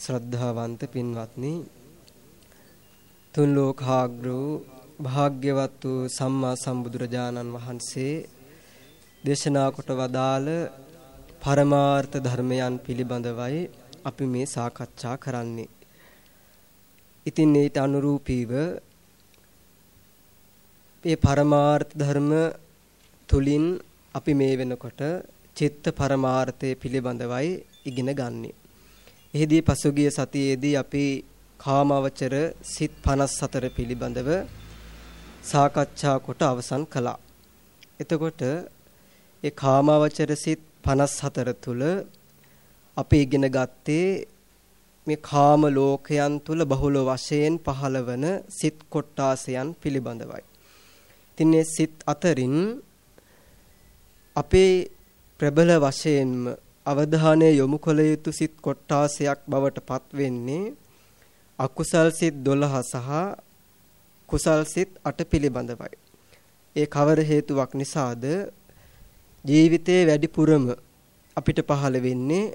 ශ්‍රද්ධාවන්ත පින්වත්නි තුන් ලෝකාග්‍ර භාග්‍යවත් වූ සම්මා සම්බුදුරජාණන් වහන්සේ දේශනා කොට වදාළ පරමාර්ථ ධර්මයන් පිළිබඳවයි අපි මේ සාකච්ඡා කරන්නේ. ඉතින් ඊට අනුරූපීව මේ පරමාර්ථ ධර්ම තුලින් අපි මේ වෙනකොට චිත්ත පරමාර්ථය පිළිබඳවයි ඉගෙන ගන්නෙ. එහිදී පසුගිය සතියේදී අපි කාමවචර සිත් 54 පිළිබඳව සාකච්ඡා කොට අවසන් කළා. එතකොට ඒ කාමවචර සිත් 54 තුල අපි ඉගෙන ගත්තේ මේ කාම ලෝකයන් තුල බහුල වශයෙන් පහළවන සිත් කොටාසයන් පිළිබඳවයි. ඉතින් මේ සිත් අතරින් අපේ ප්‍රබල වශයෙන්ම අවධානය යොමු කළ යුතු සිත් කොටාසයක් බවට පත් වෙන්නේ අකුසල් සිත් 12 සහ කුසල් සිත් 8 පිළිබඳවයි. ඒ කවර හේතුවක් නිසාද ජීවිතයේ වැඩිපුරම අපිට පහළ වෙන්නේ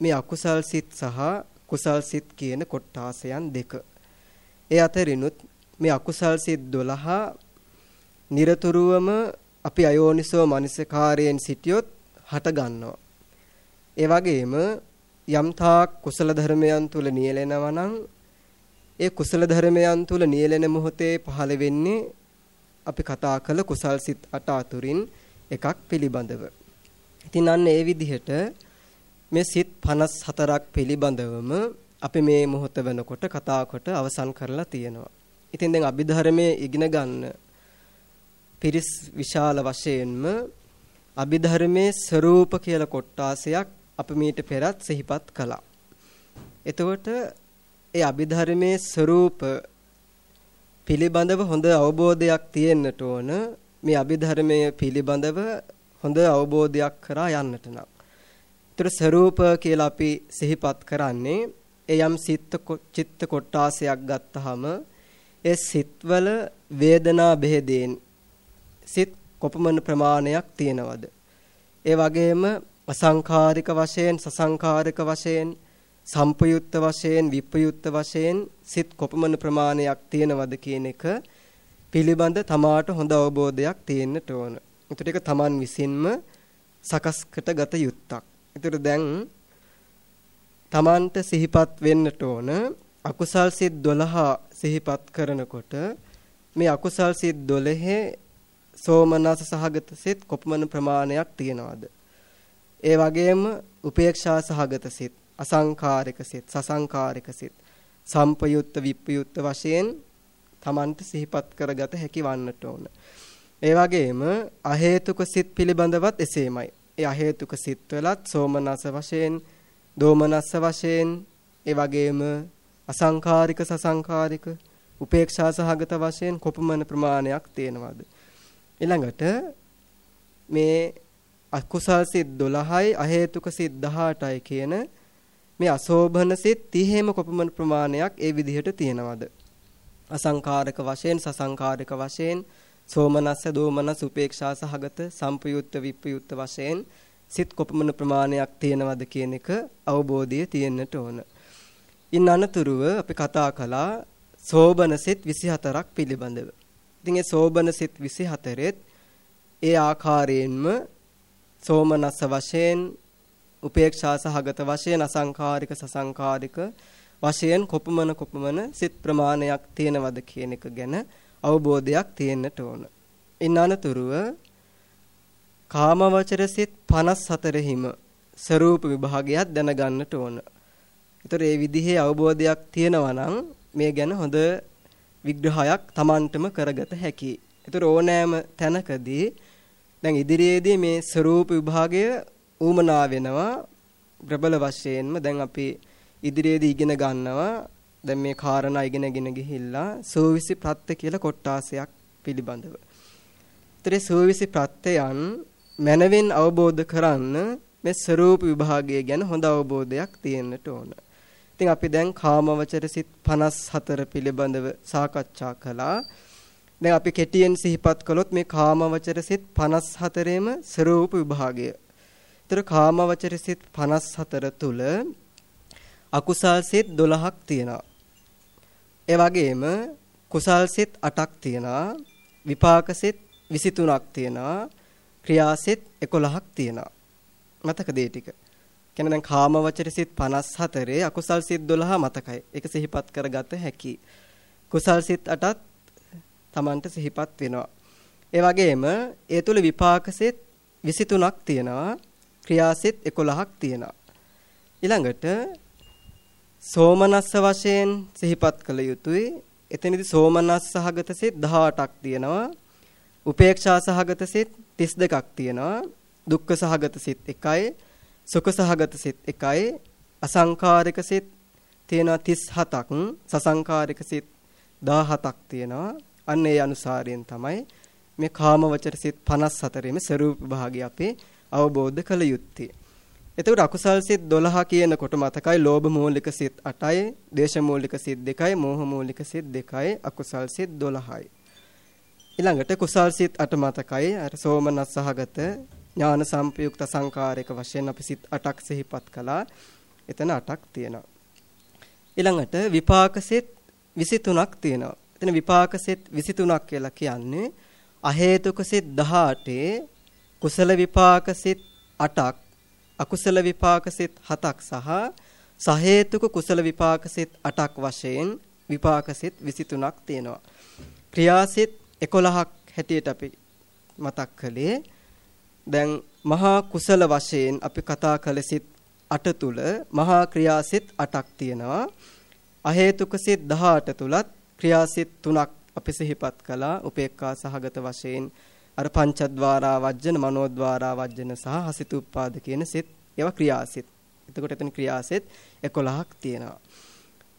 මේ අකුසල් සිත් සහ කුසල් සිත් කියන කොටාසයන් දෙක. ඒ අතරිනුත් මේ අකුසල් සිත් 12 নিরතුරුවම අපි අයෝනිසෝ මනසකාරයෙන් සිටියොත් හට ගන්නවා. ඒ වගේම යම්තාක් කුසල ධර්මයන් තුල නියැලෙනවා නම් ඒ කුසල ධර්මයන් තුල නියැලෙන මොහොතේ පහළ වෙන්නේ අපි කතා කළ කුසල් සිත් අට අතුරින් එකක් පිළිබඳව. ඉතින් අන්න ඒ විදිහට මේ සිත් 54ක් පිළිබඳවම අපි මේ මොහොත වෙනකොට කතා කොට අවසන් කරලා තියෙනවා. ඉතින් දැන් අභිධර්මයේ ඉගෙන ගන්න පිරිස් විශාල වශයෙන්ම අභිධර්මයේ ස්වરૂප කියලා කොටාසයක් අපි මීට පෙරත් සිහිපත් කළා. එතකොට ඒ අභිධර්මයේ ස්වરૂප පිළිබඳව හොඳ අවබෝධයක් තියෙන්නට ඕන මේ අභිධර්මයේ පිළිබඳව හොඳ අවබෝධයක් කරා යන්නට නම්. ඒතර ස්වરૂප කියලා අපි සිහිපත් කරන්නේ ඒ යම් සිත් චිත්ත කොටාසයක් ගත්තාම ඒ සිත්වල වේදනා බෙහෙදෙන් සිත් කොපමණ ප්‍රමාණයක් තියෙනවද? ඒ වගේම අසංඛාරික වශයෙන් සසංඛාරික වශයෙන් සම්පයුක්ත වශයෙන් විපයුක්ත වශයෙන් සිත් කොපමණ ප්‍රමාණයක් තියෙනවද කියන එක පිළිබඳ තමාට හොඳ අවබෝධයක් තියෙන්නට ඕන. ඒතර ඒක Taman විසින්ම සකස්කට ගත යුත්තක්. ඒතර දැන් Tamanට සිහිපත් වෙන්නට ඕන අකුසල් සිත් 12 සිහිපත් කරනකොට මේ අකුසල් සිත් 12 සෝමනස සහගත සිත් කොපමණ ප්‍රමාණයක් තියෙනවද? ඒ වගේම උපේක්ෂා සහගත සිත්, අසංකාරික සිත්, සසංකාරික සිත්, සම්පයුත්ත විප්පයුත්ත වශයෙන් Tamanට සිහිපත් කරගත හැකි වන්නට ඕන. ඒ වගේම අහේතුක සිත් පිළිබඳවත් එසේමයි. ඒ අහේතුක සිත්වලත් සෝමනස වශයෙන්, දෝමනස්ස වශයෙන්, ඒ වගේම අසංකාරික සසංකාරික උපේක්ෂා සහගත වශයෙන් කොපමණ ප්‍රමාණයක් තියෙනවද? ඊළඟට මේ අකුසල් සිත් 12යි අහේතුක සිත් 18යි කියන මේ අසෝභන සිත් 30ෙම කොපමණ ප්‍රමාණයක් ඒ විදිහට තියෙනවද? අසංකාරක වශයෙන් සසංකාරක වශයෙන් සෝමනස්ස දෝමනස් උපේක්ෂා සහගත සම්පයුත්ත විප්පයුත්ත වශයෙන් සිත් කොපමණ ප්‍රමාණයක් තියෙනවද කියන එක අවබෝධය තියෙන්නට ඕන. ඉන් අනතුරුව අපි කතා කළා සෝබන සිත් 24ක් පිළිබඳව. ඉතින් ඒ සෝබන සිත් 24ෙත් ඒ ආකාරයෙන්ම සෝමනස්ස වශයෙන් උපේක්ෂා සහගත වශයෙන් අසංකාරික සසංකාරික වශයෙන් කොපමණ කොපමණ සිත් ප්‍රමාණයක් තියෙනවද කියන එක ගැන අවබෝධයක් තියෙන්නට ඕන. ඉන් අනතුරුව කාමවචර සිත් 54 හිම ස්වરૂප විභාගයක් දැනගන්නට ඕන. ඒතර ඒ විදිහේ අවබෝධයක් තියෙනවා නම් මේ ගැන හොඳ විග්‍රහයක් Tamanටම කරගත හැකියි. ඒතර ඕනෑම තැනකදී දැන් ඉදිරියේදී මේ ස්වરૂප විභාගය ඌමනා වෙනවා ප්‍රබල වශයෙන්ම දැන් අපි ඉදිරියේදී ඉගෙන ගන්නවා දැන් මේ කාරණා ඉගෙනගෙන ගිහිල්ලා සෝවිසි ප්‍රත්‍ය කියලා කොටාසයක් පිළිබඳව. ඊතරේ සෝවිසි ප්‍රත්‍යයන් මනවෙන් අවබෝධ කරන්න මේ ස්වરૂප විභාගය ගැන හොඳ අවබෝධයක් තියෙන්නට ඕන. ඉතින් අපි දැන් කාමවචර සිත් 54 පිළිබඳව සාකච්ඡා කළා. දැන් අපි කෙටියෙන් සිහිපත් කළොත් මේ කාමවචර සිත් 54ෙම ස්වરૂප විභාගය. ඒතර කාමවචර සිත් 54 තුල අකුසල් සිත් 12ක් තියෙනවා. ඒ වගේම කුසල් සිත් 8ක් තියෙනවා. විපාක සිත් 23ක් තියෙනවා. ක්‍රියා සිත් 11ක් තියෙනවා. මතකද ඒ ටික? කියන්නේ දැන් කාමවචර සිත් 54 අකුසල් සිත් 12 මතකයි. ඒක සිහිපත් කරගත හැකි. කුසල් සිත් 8ත් Tamanට සිහිපත් වෙනවා. ඒ වගේම ඒ තුල විපාක සිත් 23ක් තියෙනවා. ක්‍රියා සිත් 11ක් තියෙනවා. ඊළඟට සෝමනස්ස වශයෙන් සිහිපත් කළ යුතුයි. එතනදී සෝමනස් සහගත සිත් 18ක් තියෙනවා. උපේක්ෂා සහගත සිත් 32ක් තියෙනවා. දුක්ඛ සහගත සිත් 1යි. සුඛ සහගත සිත් 1යි. අසංකාරික සිත් තියෙනවා 37ක්. සසංකාරික සිත් 17ක් තියෙනවා. අන්න ඒ අනුසාරයෙන් තමයි මේ කාමවචර සිත් 54ෙම ස්වરૂප භාගය අපේ අවබෝධ කළ යුත්තේ. එතකොට අකුසල් සිත් 12 කියනකොට මතකයි ලෝභ මූලික සිත් 8යි, දේශ මූලික සිත් 2යි, මෝහ මූලික සිත් 2යි, අකුසල් සිත් 12යි. ඊළඟට කුසල් සිත් 8 මතකයි අර සෝමනස්සහගත ඥාන සම්පයුක්ත සංකාරයක වශයෙන් අපි සිත් 8ක් සිහිපත් කළා. එතන 8ක් තියෙනවා. ඊළඟට විපාක සිත් 23ක් තියෙනවා. එතන විපාක සිත් 23ක් කියලා කියන්නේ අහේතුක සිත් 18 කුසල විපාක සිත් 8ක් අකුසල විපාක සිත් 7ක් සහ සහේතුක කුසල විපාක සිත් 8ක් වශයෙන් විපාක සිත් 23ක් තියෙනවා. ක්‍රියාසිත 11ක් හැටියට අපි මතක් කළේ දැන් මහා කුසල වශයෙන් අපි කතා කළ සිත් 8 තුල මහා ක්‍රියාසිත 8ක් තියෙනවා. අහේතුක සිත් 18 තුලත් ක්‍රියාසිත 3ක් අපි සිහිපත් කළා. උපේක්ඛා සහගත වශයෙන් අර පංචද්වාරා වජ්ජන මනෝද්වාරා වජ්ජන සහ හසිතුප්පාද කියන සිත් ඒවා ක්‍රියාසිත. එතකොට එතන ක්‍රියාසිත 11ක් තියෙනවා.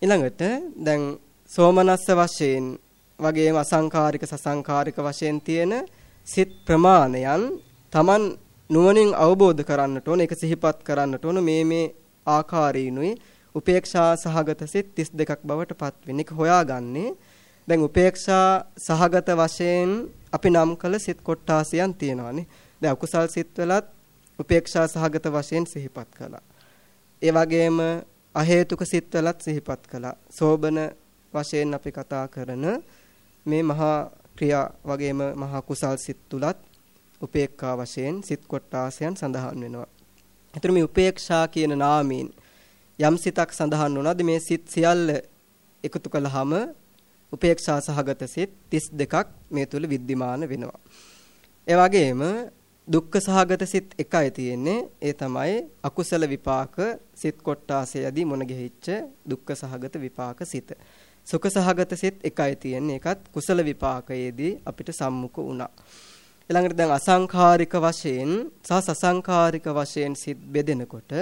ඊළඟට දැන් සෝමනස්ස වශයෙන් වගේම අසංකාරික සසංකාරික වශයෙන් තියෙන සිත් ප්‍රමාණයන් Taman නුවණින් අවබෝධ කරන්නට ඕන ඒක සිහිපත් කරන්නට ඕන මේ මේ ආකාරයිනුයි උපේක්ෂා සහගත සිත් 32ක් බවට පත් වෙන්නේ. ඒක හොයාගන්නේ දැන් උපේක්ෂා සහගත වශයෙන් අපි නම් කළ සිත් කොට්ටාසයන් තියෙනවානේ. දැන් අකුසල් සිත්වලත් උපේක්ෂා සහගත වශයෙන් සිහිපත් කළා. ඒ වගේම අහේතුක සිත්වලත් සිහිපත් කළා. සෝබන වශයෙන් අපි කතා කරන මේ මහා ක්‍රියා වගේම මහා කුසල් සිත් තුලත් උපේක්ඛා වශයෙන් සිත් කොට්ටාසයන් සඳහන් වෙනවා. එතන මේ උපේක්ෂා කියන නාමයෙන් යම් සිතක් සඳහන් වුණාද මේ සිත් සියල්ල එකතු කළාම උපේක්ෂා සහගත සිත් 32ක් මේ තුල विद्यमान වෙනවා. ඒ වගේම දුක්ඛ සහගත සිත් එකයි තියෙන්නේ. ඒ තමයි අකුසල විපාක සිත් කොට්ටාසයේදී මොන ගෙහිච්ච දුක්ඛ සහගත විපාක සිත. සුඛ සහගත සිත් එකයි තියෙන්නේ. ඒකත් කුසල විපාකයේදී අපිට සම්මුඛ වුණා. ඊළඟට දැන් අසංඛාරික වශයෙන් සහ සසංඛාරික වශයෙන් සිත් බෙදෙනකොට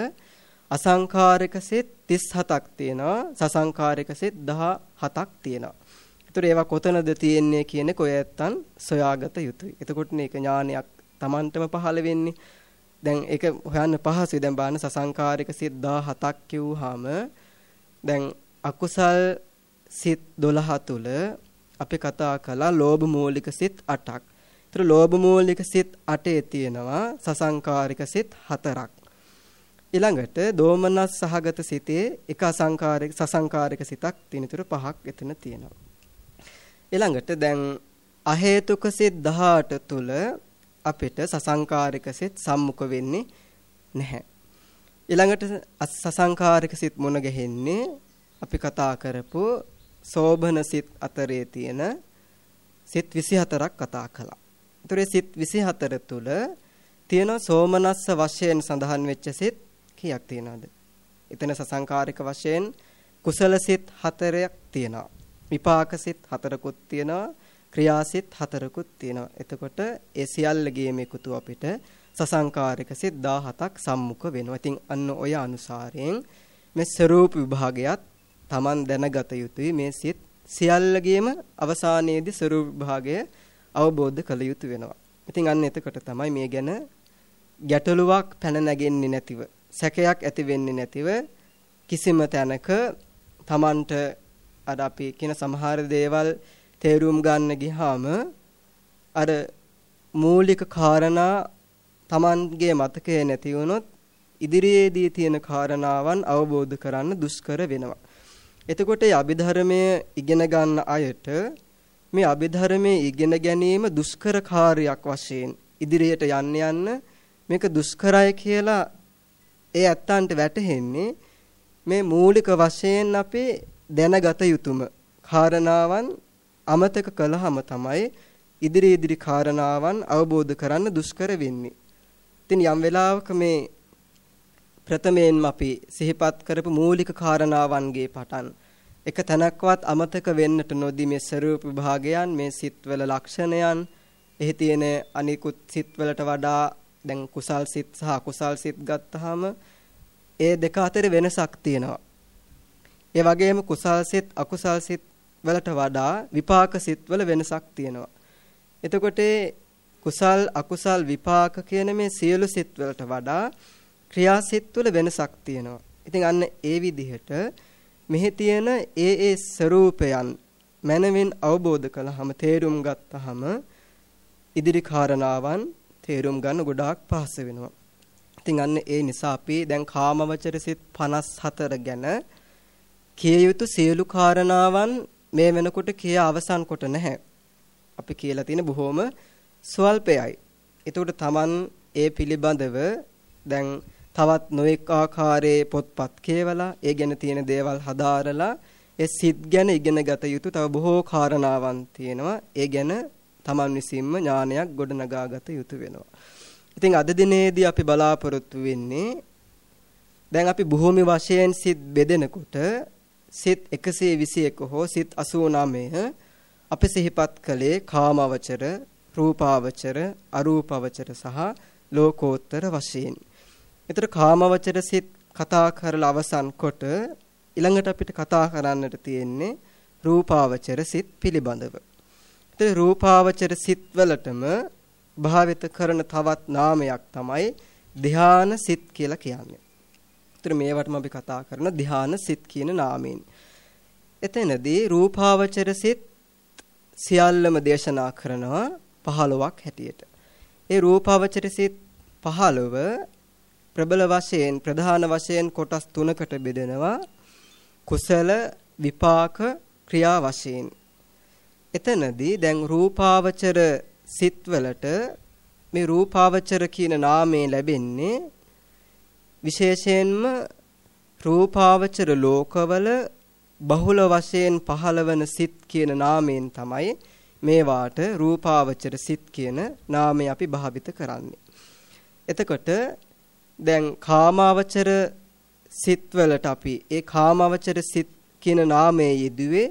අසංඛාරික සිත් 37ක් තියෙනවා. සසංඛාරික සිත් 17ක් තියෙනවා. ඒතර ඒවා කොතනද තියෙන්නේ කියන කොයත්තන් සොයාගත යුතුයි. එතකොට මේක ඥානයක් Tamanටම පහළ වෙන්නේ. දැන් ඒක හොයන්න පහසුයි. දැන් බාන සසංකාරික සිත් 17ක් කිව්වහම දැන් අකුසල් සිත් 12 තුල අපි කතා කළා ලෝභ මූලික සිත් 8ක්. ඒතර ලෝභ මූලික සිත් 8 තියෙනවා සසංකාරික සිත් 4ක්. ඊළඟට දෝමනස් සහගත සිතේ එක අසංකාරික සසංකාරික සිතක් තියෙන. ඒතර පහක් එතන තියෙනවා. ඊළඟට දැන් අහේතුක සිත් 18 තුල අපිට සසංකාරික සිත් සම්මුඛ වෙන්නේ නැහැ. ඊළඟට සසංකාරික සිත් මුණ ගැහෙන්නේ අපි කතා කරපු සෝබන සිත් අතරේ තියෙන සිත් 24ක් කතා කළා. ඒතර සිත් 24 තුල තියෙන සෝමනස්ස වශයෙන් සඳහන් වෙච්ච සිත් කීයක් තියෙනවද? එතන සසංකාරික වශයෙන් කුසල සිත් 4ක් තියෙනවා. විපාක සිත් 4කුත් තියෙනවා. ක්‍රියාසිත හතරකුත් තියෙනවා. එතකොට ඒ සියල්ලගේම එකතු අපිට සසංකාරික සිත් 17ක් සම්මුඛ වෙනවා. ඉතින් අන්න ඔය අනුසාරයෙන් මේ ස්වરૂප විභාගයත් Taman දැනගත යුතුයි මේ සිත් සියල්ලගේම අවසානයේදී ස්වરૂප විභාගය අවබෝධ කළ යුතු වෙනවා. ඉතින් අන්න එතකොට තමයි මේ ගැන ගැටලුවක් පැන නැගෙන්නේ නැතිව සැකයක් ඇති වෙන්නේ නැතිව කිසිම තැනක Tamanට අර අපි කියන සමහර දේවල් තේරුම් ගන්න ගියාම අර මූලික කාරණා Tamanගේ මතකයේ නැති වුණොත් ඉදිරියේදී තියෙන කාරණාවන් අවබෝධ කරන්න දුෂ්කර වෙනවා. එතකොට මේ අභිධර්මයේ ඉගෙන ගන්න අයට මේ අභිධර්මයේ ඉගෙන ගැනීම දුෂ්කර කාර්යයක් වශයෙන් ඉදිරියට යන්න යන්න මේක දුෂ්කරයි කියලා ඒ ඇත්තන්ට වැටහෙන්නේ මේ මූලික වශයෙන් අපේ දැනගත යුතුම කාරණාවන් අමතක කළාම තමයි ඉදිරි ඉදිරි කාරණාවන් අවබෝධ කරන්න දුෂ්කර වෙන්නේ. ඉතින් යම් වෙලාවක මේ ප්‍රථමයෙන්ම අපි සිහිපත් කරපු මූලික කාරණාවන්ගේ පටන් එක තැනක්වත් අමතක වෙන්නට නොදී මේ ස්වરૂප විභාගයන් මේ සිත්වල ලක්ෂණයන් එහි තියෙන අනිකුත් සිත්වලට වඩා දැන් කුසල් සිත් සහ අකුසල් සිත් ගත්තාම ඒ දෙක අතර වෙනසක් තියෙනවා. ඒ වගේම කුසල් සිත් අකුසල් සිත් වලට වඩා විපාක සිත් වල වෙනසක් තියෙනවා. එතකොට කුසල් අකුසල් විපාක කියන මේ සියලු සිත් වලට වඩා ක්‍රියාසිත තුළ වෙනසක් තියෙනවා. ඉතින් අන්න ඒ විදිහට මෙහි තියෙන ඒ ඒ ස්වરૂපයන් මනමින් අවබෝධ කළාම තේරුම් ගත්තාම ඉදිරි කාරණාවන් තේරුම් ගන්න ගොඩාක් පහසු වෙනවා. ඉතින් අන්න ඒ නිසා අපි දැන් කාමවචර සිත් 54 ගැන කිය යුතු සියලු කාරණාවන් මේ වෙනකොට කිය අවසන් කොට නැහැ. අපි කියලා තියෙන බොහොම ස්වල්පයයි. ඒකට Taman ඒ පිළිබඳව දැන් තවත් නොඑක් ආකාරයේ පොත්පත් කියවලා ඒ ගැන තියෙන දේවල් හදාරලා ඒ සිත් ගැන ඉගෙන ගත යුතු තව බොහෝ කාරණාවන් තියෙනවා. ඒ ගැන Taman විසින්ම ඥානයක් ගොඩනගා ගත යුතු වෙනවා. ඉතින් අද දිනේදී අපි බලාපොරොත්තු වෙන්නේ දැන් අපි භූමි වශයෙන් සිත් බෙදෙනකොට සිත් 121 හෝ සිත් 89 අපි සිහිපත් කළේ කාමවචර, රූපාවචර, අරූපාවචර සහ ලෝකෝත්තර වශයෙන්. ඒතර කාමවචර සිත් කතා කරලා අවසන් කොට ඊළඟට අපිට කතා කරන්නට තියෙන්නේ රූපාවචර සිත් පිළිබඳව. ඒතර රූපාවචර සිත් වලටම භාවිත කරන තවත් නාමයක් තමයි ධ්‍යාන සිත් කියලා කියන්නේ. ඒතර මේවටම අපි කතා කරන ධ්‍යාන සිත් කියන නාමයෙන්. එතනදී රූපාවචර සිත් සියල්ලම දේශනා කරනවා 15ක් හැටියට. ඒ රූපාවචර සිත් 15 ප්‍රබල වශයෙන් ප්‍රධාන වශයෙන් කොටස් තුනකට බෙදෙනවා කුසල විපාක ක්‍රියා වශයෙන් එතනදී දැන් රූපාවචර සිත්වලට මේ රූපාවචර කියන නාමය ලැබෙන්නේ විශේෂයෙන්ම රූපාවචර ලෝකවල බහුල වශයෙන් පහළවන සිත් කියන නාමයෙන් තමයි මේවාට රූපාවචර සිත් කියන නාමය අපි භාවිත කරන්නේ. එතකොට දැන් කාමාවචර සිත්වලට අපි ඒ කාමාවචර සිත් කියන නාමයේ යෙදුවේ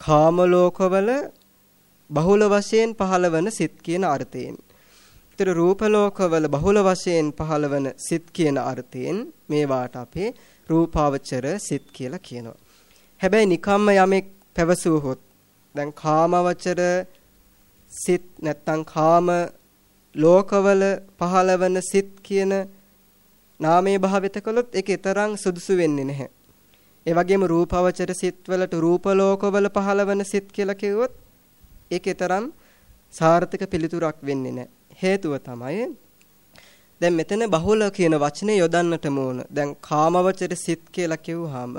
කාම ලෝකවල බහුල වශයෙන් පහළවන සිත් කියන අර්ථයෙන්. ඒතර රූප ලෝකවල බහුල වශයෙන් පහළවන සිත් කියන අර්ථයෙන් මේවාට අපේ රූපාවචර සිත් කියලා කියනවා. හැබැයි නිකම්ම යමෙක් පැවසුවහොත් දැන් කාමවචර සිත් නැත්තම් කාම ලෝකවල පහළවන සිත් කියන නාමයේ භාවිත කළොත් ඒක තරම් සුදුසු වෙන්නේ නැහැ. ඒ වගේම රූපවචර සිත්වලට රූප ලෝකවල පහළවන සිත් කියලා කිව්වොත් ඒකේ තරම් සාර්ථක පිළිතුරක් වෙන්නේ නැහැ. හේතුව තමයි දැන් මෙතන බහුල කියන වචනේ යොදන්නටම ඕන. දැන් කාමවචර සිත් කියලා කිව්වහම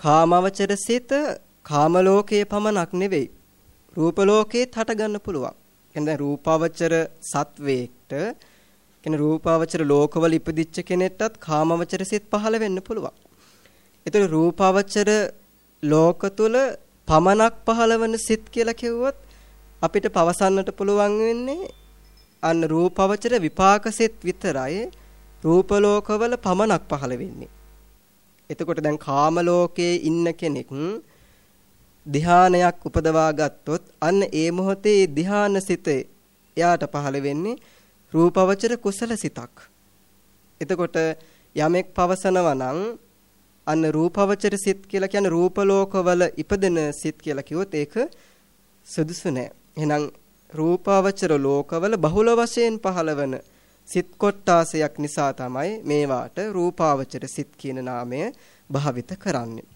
කාමවචර සිත කාම ලෝකයේ පමණක් නෙවෙයි. රූප ලෝකේත් හට ගන්න පුළුවන්. කියන්නේ රූපවචර සත්වයේට කියන රූපාවචර ලෝකවල ඉපදිච්ච කෙනෙක්ටත් කාමවචර සිත් පහළ වෙන්න පුළුවන්. ඒතර රූපාවචර ලෝක තුල පමනක් පහළවන සිත් කියලා කිව්වොත් අපිට පවසන්නට පුළුවන් වෙන්නේ අන්න රූපවචර විපාක සිත් විතරයි රූප ලෝකවල පමනක් පහළ වෙන්නේ. එතකොට දැන් කාම ලෝකයේ ඉන්න කෙනෙක් ධ්‍යානයක් උපදවා ගත්තොත් අන්න ඒ මොහොතේ ධ්‍යාන සිත එයාට පහළ වෙන්නේ රූපවචර කුසල සිතක්. එතකොට යමෙක් පවසනවා නම් අන්න රූපවචර සිත් කියලා කියන්නේ රූප ලෝකවල ඉපදෙන සිත් කියලා කිව්වොත් ඒක සුදුසු නෑ. එහෙනම් රූපාවචර ලෝකවල බහුල වශයෙන් පහළවන සිත් කොට්ටාසයක් නිසා තමයි මේවාට රූපාවචර සිත් කියන නාමය භාවිත කරන්නේ.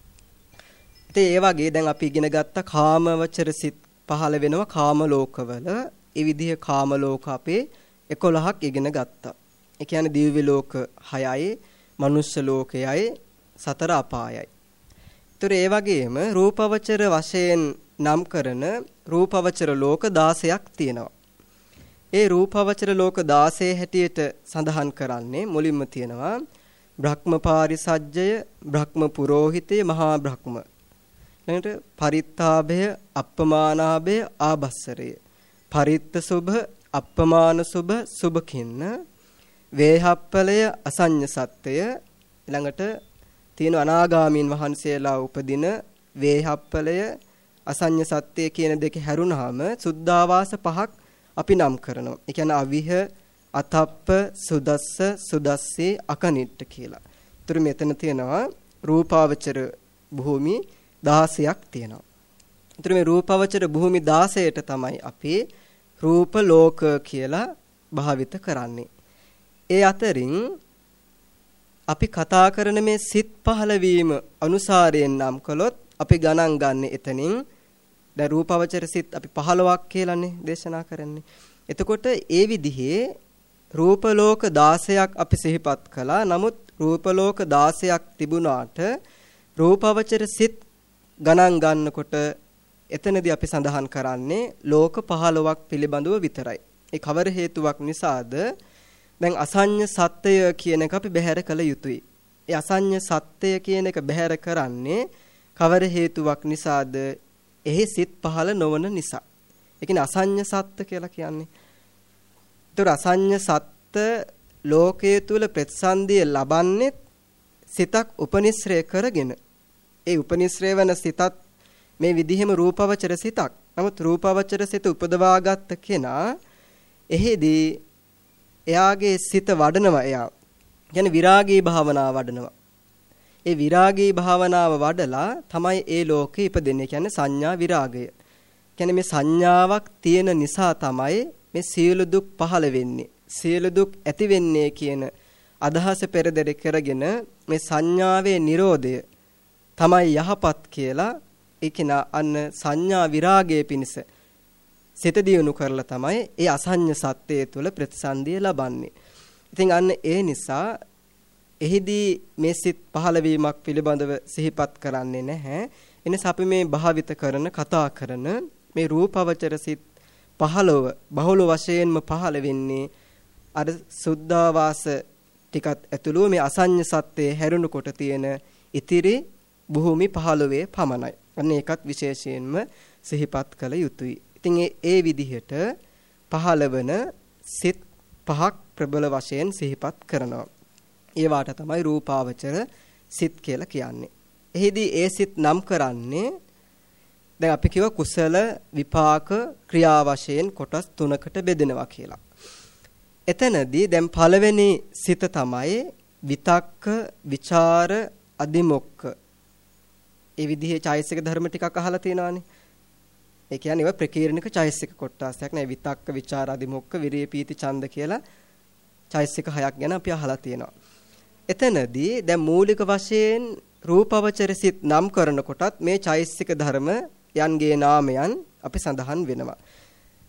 ඉතින් ඒ වගේ දැන් අපි ඉගෙන ගත්ත කාමවචර සිත් පහළ වෙනවා කාම ලෝකවල. ඒ විදිහ කාම ලෝක අපේ 11ක් ඉගෙන ගත්තා. ඒ කියන්නේ දිව්‍ය ලෝක 6යි, මනුෂ්‍ය ලෝකයයි, සතර අපායයි. ඒතර ඒ වගේම රූපවචර වශයෙන් නම් කරන රූපවචර ලෝක 16ක් තියෙනවා. ඒ රූපවචර ලෝක 16 හැටියට සඳහන් කරන්නේ මුලින්ම තියෙනවා බ්‍රහ්ම පාරිසජ්ජය, බ්‍රහ්ම පුරෝහිතය, මහා බ්‍රහ්ම. ඊළඟට පරිත්තාභය, අප්පමානාභය, ආබස්සරය. පරිත්ත සුභ, අප්පමාන සුභ, සුභකින්න. වේහප්පලය, අසඤ්ඤ සත්‍යය. ඊළඟට තියෙන අනාගාමීන් වහන්සේලා උපදින වේහප්පලය අසඤ්ඤ සත්‍ය කියන දෙක හැරුණාම සුද්ධාවාස පහක් අපි නම් කරනවා. ඒ කියන්නේ අවිහ, අතප්ප, සුදස්ස, සුදස්සේ, අකනිට්ට කියලා. ඒතර මෙතන තියෙනවා රූපාවචර භූමි 16ක් තියෙනවා. ඒතර මේ රූපාවචර භූමි 16ට තමයි අපි රූප ලෝක කියලා භාවිත කරන්නේ. ඒ අතරින් අපි කතා කරන මේ සිත් පහළ වීම අනුසාරයෙන් නම් කළොත් අපි ගණන් ගන්න එතනින් දැන් රූපවචර සිත් අපි 15ක් කියලානේ දේශනා කරන්නේ. එතකොට ඒ විදිහේ රූප ලෝක 16ක් අපි සිහිපත් කළා. නමුත් රූප ලෝක 16ක් තිබුණාට රූපවචර සිත් ගණන් ගන්නකොට එතනදී අපි සඳහන් කරන්නේ ලෝක 15ක් පිළිබඳව විතරයි. ඒ කවර හේතුවක් නිසාද දැන් අසඤ්ඤ සත්‍යය කියන එක අපි බැහැර කළ යුතුයි. ඒ අසඤ්ඤ සත්‍යය කියන එක බැහැර කරන්නේ කවර හේතුවක් නිසාද එහි සිත් පහළ නොවන නිසා. ඒ කියන්නේ අසඤ්ඤ සත්ත්‍ය කියලා කියන්නේ. ඒතර අසඤ්ඤ සත්ත්‍ය ලෝකයේ තුල ප්‍රතිසන්දිය ලබන්නේ සිතක් උපනිශ්‍රය කරගෙන. ඒ උපනිශ්‍රය වන සිතත් මේ විදිහෙම රූපවචර සිතක්. නමුත් රූපවචර සිත උපදවාගත් කෙනා එහිදී එයාගේ සිත වඩනවා එයා. කියන්නේ විරාගී භාවනාව වඩනවා. ඒ විරාගී භාවනාව වඩලා තමයි ඒ ලෝකේ ඉපදෙන්නේ. කියන්නේ සංඥා විරාගය. කියන්නේ මේ සංඥාවක් තියෙන නිසා තමයි මේ සියලු දුක් පහළ වෙන්නේ. සියලු දුක් ඇති වෙන්නේ කියන අදහස පෙරදරි කරගෙන මේ සංඥාවේ Nirodhaය තමයි යහපත් කියලා ඒකින අන්න සංඥා විරාගයේ පිණිස සිත දියුණු කරලා තමයි ඒ අසඤ්ඤ සත්‍යය තුළ ප්‍රතිසන්දිය ලබන්නේ. ඉතින් අන්න ඒ නිසා එහිදී මේ සිත් පහළවීමක් පිළිබඳව සිහිපත් කරන්නේ නැහැ. එනිසා අපි මේ භාවිත කරන කතා කරන මේ රූපවචර සිත් පහළව බහුල වශයෙන්ම පහළ වෙන්නේ අර සුද්ධාවාස ටිකත් ඇතුළු මේ අසඤ්ඤ සත්‍යයේ හැරුණු කොට තියෙන ඉතිරි භූමි 15 පමණයි. අන්න ඒකත් විශේෂයෙන්ම සිහිපත් කළ යුතුයි. ඉතින් ඒ විදිහට පහළවන සිත් පහක් ප්‍රබල වශයෙන් සිහිපත් කරනවා. ඒ වාට තමයි රූපාවචර සිත් කියලා කියන්නේ. එහිදී ඒ සිත් නම් කරන්නේ දැන් අපි කිව්ව කුසල විපාක ක්‍රියා වශයෙන් කොටස් තුනකට බෙදෙනවා කියලා. එතනදී දැන් පළවෙනි සිත තමයි විතක්ක, ਵਿਚාර, අදිමොක්ක. ඒ විදිහේ චෛසික ධර්ම ටිකක් අහලා තියෙනවානේ. ඒ කියන්නේ ඒවා ප්‍රකීර්ණක චෛසික කොටාසයක් නෑ විතක්ක ਵਿਚාර අධිමොක්ක විරේ පීති ඡන්ද කියලා චෛසික හයක් ගැන අපි අහලා තියෙනවා. එතනදී දැන් මූලික වශයෙන් රූපවචරසිත නම් කරනකොටත් මේ චෛසික ධර්ම යන්ගේ නාමයන් අපි සඳහන් වෙනවා.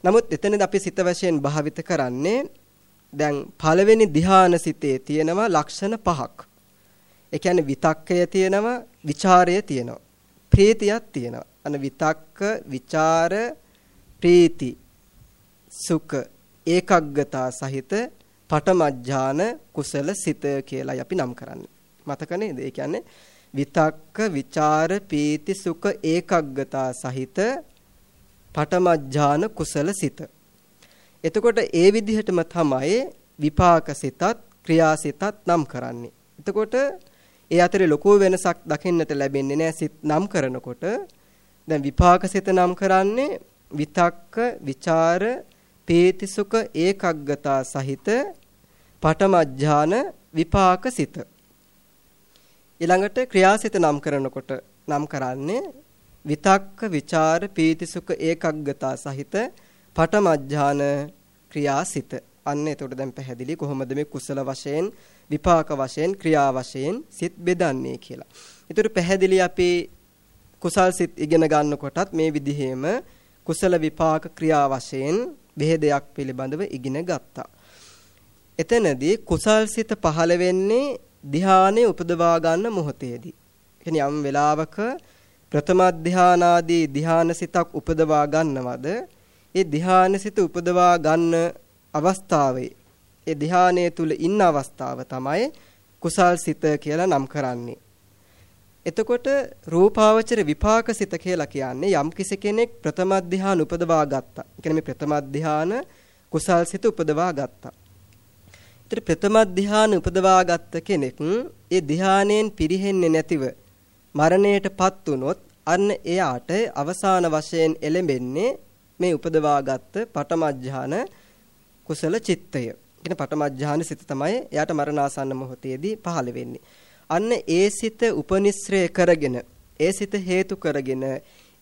නමුත් එතනදී අපි සිත වශයෙන් භාවිත කරන්නේ දැන් පළවෙනි ධ්‍යාන සිතේ තියෙනවා ලක්ෂණ පහක්. ඒ කියන්නේ විතක්කය තියෙනවා, ਵਿਚාරය තියෙනවා, ප්‍රීතියක් තියෙනවා. අන විතක්ක, ਵਿਚාර, ප්‍රීති, සුඛ, ඒකග්ගතා සහිත පටමඥාන කුසල සිත කියලායි අපි නම් කරන්නේ. මතක නේද? ඒ කියන්නේ විතක්ක, ਵਿਚාර, ප්‍රීති, සුඛ, ඒකග්ගතා සහිත පටමඥාන කුසල සිත. එතකොට ඒ විදිහටම තමයි විපාක සිතත්, ක්‍රියා සිතත් නම් කරන්නේ. එතකොට ඒ අතරේ ලොකු වෙනසක් දකින්නට ලැබෙන්නේ නැහැ සිත් නම් කරනකොට දැන් විපාකසිත නම් කරන්නේ විතක්ක, ਵਿਚාර, පීතිසුඛ ඒකග්ගතා සහිත පටමඥාන විපාකසිත. ඊළඟට ක්‍රියාසිත නම් කරනකොට නම් කරන්නේ විතක්ක, ਵਿਚාර, පීතිසුඛ ඒකග්ගතා සහිත පටමඥාන ක්‍රියාසිත. අන්න එතකොට දැන් පැහැදිලි කොහොමද මේ කුසල වශයෙන් විපාක වශයෙන් ක්‍රියා වශයෙන් සිත් බෙදන්නේ කියලා. ඒතර පැහැදිලි අපේ කුසල් සිත් ඉගෙන ගන්නකොටත් මේ විදිහේම කුසල විපාක ක්‍රියා වශයෙන් බෙහෙදයක් පිළිබඳව ඉගෙන ගත්තා. එතනදී කුසල් සිත පහළ වෙන්නේ ධානයේ උපදවා ගන්න මොහොතේදී. කියන්නේ යම් වෙලාවක ප්‍රථම ධානාදී ධාන සිතක් උපදවා ගන්නවද ඒ ධාන සිත උපදවා ගන්න අවස්ථාවේ ඒ ධානයේ තුල ඉන්න අවස්ථාව තමයි කුසල් සිත කියලා නම් කරන්නේ. එතකොට රූපාවචර විපාක සිත කියලා කියන්නේ යම් කෙනෙක් ප්‍රථම ධානය උපදවා ගත්තා. ඒ කියන්නේ මේ ප්‍රථම ධාන කුසල් සිත උපදවා ගත්තා. ඒතර ප්‍රථම ධානය උපදවා ගත්ත කෙනෙක් ඒ ධානයෙන් පිරිහෙන්නේ නැතිව මරණයටපත් වුනොත් අන්න එයාට අවසාන වශයෙන් එළඹෙන්නේ මේ උපදවාගත් පටමඥාන කුසල චිත්තය. කියන පටමඥාන සිත තමයි එයාට මරණාසන්න මොහොතේදී පහළ වෙන්නේ. අන්න ඒ සිත උපනිශ්‍රය කරගෙන ඒ සිත හේතු කරගෙන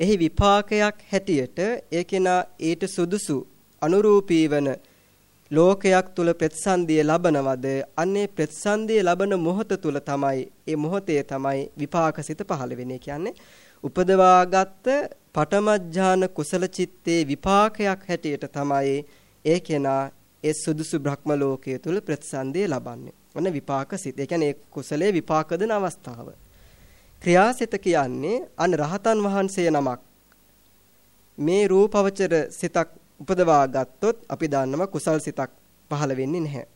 එහි විපාකයක් හැටියට ඒ කෙනා ඊට සුදුසු අනුරූපී වන ලෝකයක් තුල ප්‍රතිසන්දිය ලබනවද අන්නේ ප්‍රතිසන්දිය ලබන මොහොත තුල තමයි ඒ මොහොතේ තමයි විපාකසිත පහළ වෙන්නේ කියන්නේ උපදවාගත් පටමඥාන කුසල චිත්තේ විපාකයක් හැටියට තමයි ඒ කෙනා ඒ සුදුසු බ්‍රහ්ම ලෝකයේ තුල ප්‍රතිසන්දිය ලබන්නේ. ඔන්න විපාකසිත. ඒ කියන්නේ කුසලයේ විපාක දෙන අවස්ථාව. ක්‍රියාසිත කියන්නේ අන් රහතන් වහන්සේ නමක් මේ රූපවචර සිතක් උපදවා ගත්තොත් අපි දන්නවා කුසල් සිතක් පහළ වෙන්නේ නැහැ.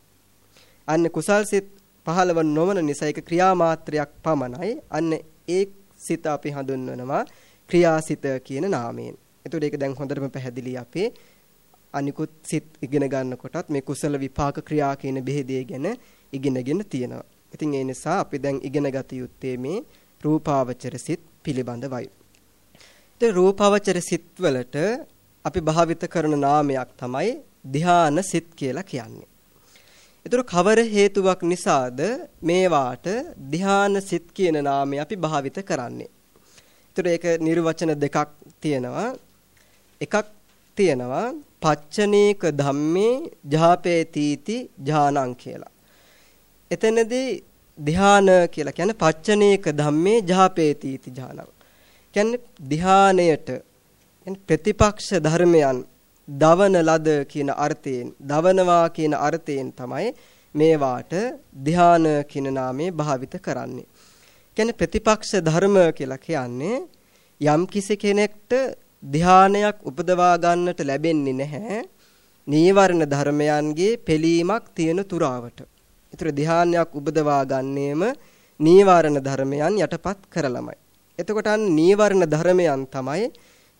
අන්න කුසල් සිත පහළව නොවන නිසා ඒක ක්‍රියා මාත්‍රයක් පමණයි. අන්න ඒ සිත අපි හඳුන්වනවා ක්‍රියාසිත කියන නාමයෙන්. එතකොට ඒක දැන් හොඳටම පැහැදිලි අපේ අනිකුත් සිත් ඉගෙන ගන්නකොටත් මේ කුසල විපාක ක්‍රියා කියන බෙහෙදේ ගැන ඉගෙනගෙන තියෙනවා. ඉතින් ඒ නිසා අපි දැන් ඉගෙන ගත යුත්තේ මේ රූපාවචර සිත් පිළිබඳවයි. ඉතින් රූපාවචර සිත් වලට අපි භාවිත කරන නාමයක් තමයි ධ්‍යාන සිත් කියලා කියන්නේ. ඒතර කවර හේතුවක් නිසාද මේවාට ධ්‍යාන සිත් කියන නාමය අපි භාවිත කරන්නේ? ඒතර ඒක නිර්වචන දෙකක් තියෙනවා. එකක් තියෙනවා පච්චනීක ධම්මේ ජාපේතිති ඥානං කියලා. එතනදී ධ්‍යාන කියලා කියන්නේ පච්චනීක ධම්මේ ජාපේතිති ඥානං. කියන්නේ ධ්‍යානයට ප්‍රතිපක්ෂ ධර්මයන් දවන ලද කියන අර්ථයෙන් දවනවා කියන අර්ථයෙන් තමයි මේවාට ධ්‍යාන කියන නාමය භාවිත කරන්නේ. කියන්නේ ප්‍රතිපක්ෂ ධර්ම කියලා කියන්නේ යම් කිසි කෙනෙක්ට ධ්‍යානයක් උපදවා ගන්නට ලැබෙන්නේ නැහැ. නීවරණ ධර්මයන්ගේ පිළීමක් තියෙන තුරාවට. ඒතර ධ්‍යානයක් උපදවා ගන්නේම නීවරණ ධර්මයන් යටපත් කරලමයි. එතකොට අන්න නීවරණ ධර්මයන් තමයි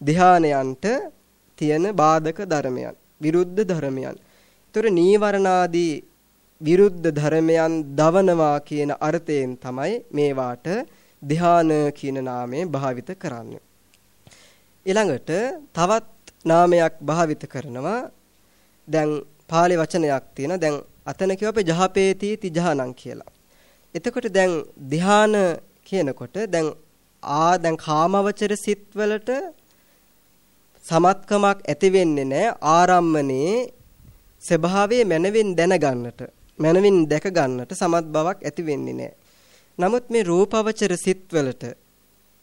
ධ්‍යානයන්ට තියෙන බාධක ධර්මයන් විරුද්ධ ධර්මයන්. ඒතර නීවරණාදී විරුද්ධ ධර්මයන් දවනවා කියන අර්ථයෙන් තමයි මේවාට ධ්‍යාන කියන නාමය භාවිත කරන්නේ. ඊළඟට තවත් නාමයක් භාවිත කරනවා. දැන් පාලි වචනයක් තියෙන. දැන් අතන කියව අපේ ජහපේති තිජහනං කියලා. එතකොට දැන් ධ්‍යාන කියනකොට දැන් ආ දැන් කාමවචර සිත් වලට සමත්කමක් ඇති වෙන්නේ නැහැ ආරම්මනේ ස්වභාවයේ මනවින් දැනගන්නට මනවින් දැක ගන්නට සමත් බවක් ඇති වෙන්නේ නැහැ. නමුත් මේ රූපවචර සිත්වලට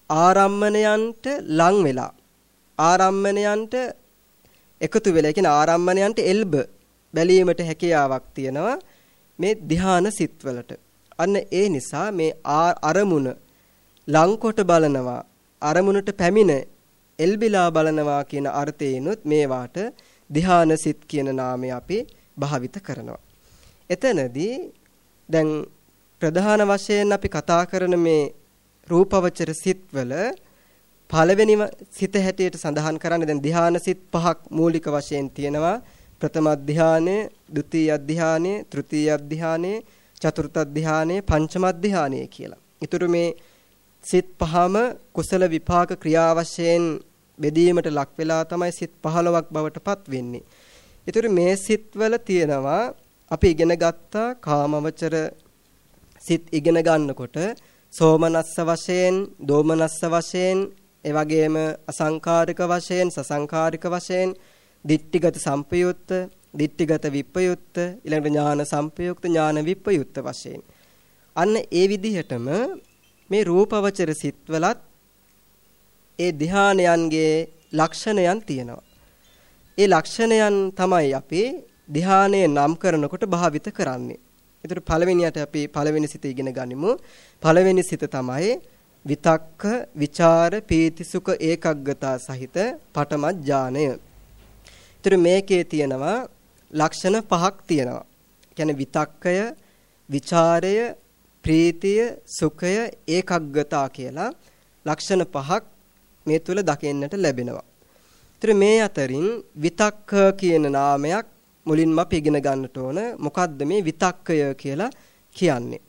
ආරම්මණයන්ට ලං වෙලා ආරම්මණයන්ට එකතු වෙලා කියන ආරම්මණයන්ට එල්බ බැලීමට හැකියාවක් තියෙනවා මේ ධ්‍යාන සිත්වලට. අන්න ඒ නිසා මේ අරමුණ ලංකොට බලනවා අරමුණට පැමිණ එල්බිලා බලනවා කියන අර්ථයෙන්ුත් මේවාට ධ්‍යාන සිත් කියන නාමය අපි භාවිත කරනවා. එතනදී දැන් ප්‍රධාන වශයෙන් අපි කතා කරන මේ රූපවචර සිත්වල පළවෙනිම සිත හැටියට සඳහන් කරන්නේ දැන් ධ්‍යාන සිත් පහක් මූලික වශයෙන් තියෙනවා. ප්‍රථම ධ්‍යානය, ဒုတိ ය ධ්‍යානය, තෘතීය ධ්‍යානය, චතුර්ථ ධ්‍යානය, පංචම ධ්‍යානය කියලා. ඊටු මේ සිත් පහම කුසල විපාක ක්‍රියා වශයෙන් බෙදීමට ලක් වෙලා තමයි සිත් 15ක් බවට පත් වෙන්නේ. ඊටු මේ සිත්වල තියෙනවා අපි ඉගෙන ගත්තා කාමවචර සිත් ඉගෙන ගන්නකොට සෝමනස්ස වශයෙන්, දෝමනස්ස වශයෙන්, ඒ වගේම අසංකාරික වශයෙන්, සසංකාරික වශයෙන්, දිට්ඨිගත සම්පයුත්ත, දිට්ඨිගත විප්පයුත්ත, ඊළඟට ඥාන සම්පයුක්ත, ඥාන විප්පයුත්ත වශයෙන්. අන්න ඒ විදිහටම මේ රූපවචර සිත්වලත් ඒ ධානයන්ගේ ලක්ෂණයන් තියෙනවා. ඒ ලක්ෂණයන් තමයි අපි ධානයේ නම් කරනකොට භාවිත කරන්නේ. ඒතර පළවෙනියට අපි පළවෙනි සිත ඉගෙන ගනිමු. පළවෙනි සිත තමයි විතක්ක, ਵਿਚාර, පීති සුඛ ඒකග්ගතා සහිත පටමඥානය. ඒතර මේකේ තියෙනවා ලක්ෂණ පහක් තියෙනවා. කියන්නේ විතක්කය, ਵਿਚාරය, ප්‍රීතිය, සුඛය, ඒකග්ගතා කියලා ලක්ෂණ පහක් මේ තුල දකින්නට ලැබෙනවා. ඒතර මේ අතරින් විතක්ක කියන නාමයක් මුලින්ම අපි ඉගෙන ගන්නට ඕන. මොකද්ද මේ විතක්කය කියලා කියන්නේ?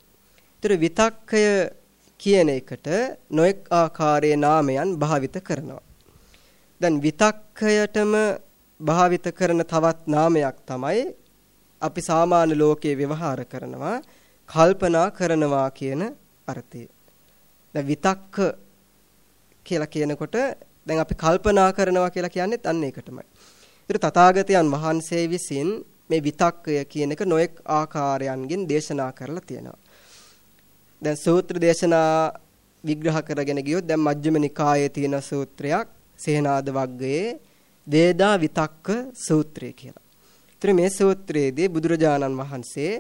ඒතර විතක්කය කියන එකට නොඑක් ආකාරයේ නාමයන් භාවිත කරනවා. දැන් විතක්කයටම භාවිත කරන තවත් නාමයක් තමයි අපි සාමාන්‍ය ලෝකයේ ව්‍යවහාර කරනවා කල්පනා කරනවා කියන අර්ථය. දැන් විතක්ක කියලා කියනකොට දැන් අපි කල්පනා කරනවා කියලා කියන්නේත් අන්න ඒකටමයි. ඒතර තථාගතයන් වහන්සේ විසින් මේ විතක්කය කියන එක නොඑක් ආකාරයන්ගෙන් දේශනා කරලා තියෙනවා. දැන් සූත්‍ර දේශනා විග්‍රහ කරගෙන ගියොත් දැන් මජ්ක්‍ධිම නිකායේ තියෙන සූත්‍රයක් සේනාද වග්ගයේ වේදා විතක්ක සූත්‍රය කියලා. ඒතර මේ සූත්‍රයේදී බුදුරජාණන් වහන්සේ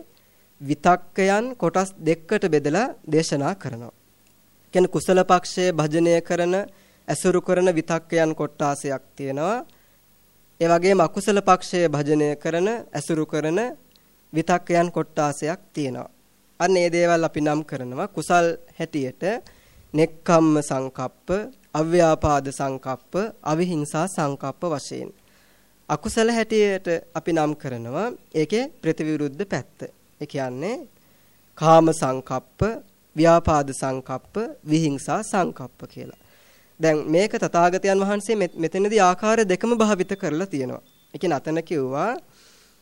විතක්කයන් කොටස් දෙකකට බෙදලා දේශනා කරනවා. කියන්නේ කුසල පක්ෂයේ භජනය කරන ඇසුරු කරන විතක්කයන් කොටාසයක් තියෙනවා. ඒ වගේම අකුසල පක්ෂයේ භජනය කරන ඇසුරු කරන විතක්කයන් කොටාසයක් තියෙනවා. අන්න මේ දේවල් අපි නම් කරනවා කුසල් හැටියට නෙක්ඛම්ම සංකප්ප, අව්‍යාපාද සංකප්ප, අවිහිංසා සංකප්ප වශයෙන්. අකුසල හැටියට අපි නම් කරනවා ඒකේ ප්‍රතිවිරුද්ධ පැත්ත. ඒ කියන්නේ කාම සංකප්ප, ව්‍යාපාද සංකප්ප, විහිංසා සංකප්ප කියලා. දැන් මේක තථාගතයන් වහන්සේ මෙතනදී ආකාර දෙකම භාවිත කරලා තියෙනවා. ඒ කියන්නේ අතන කිව්වා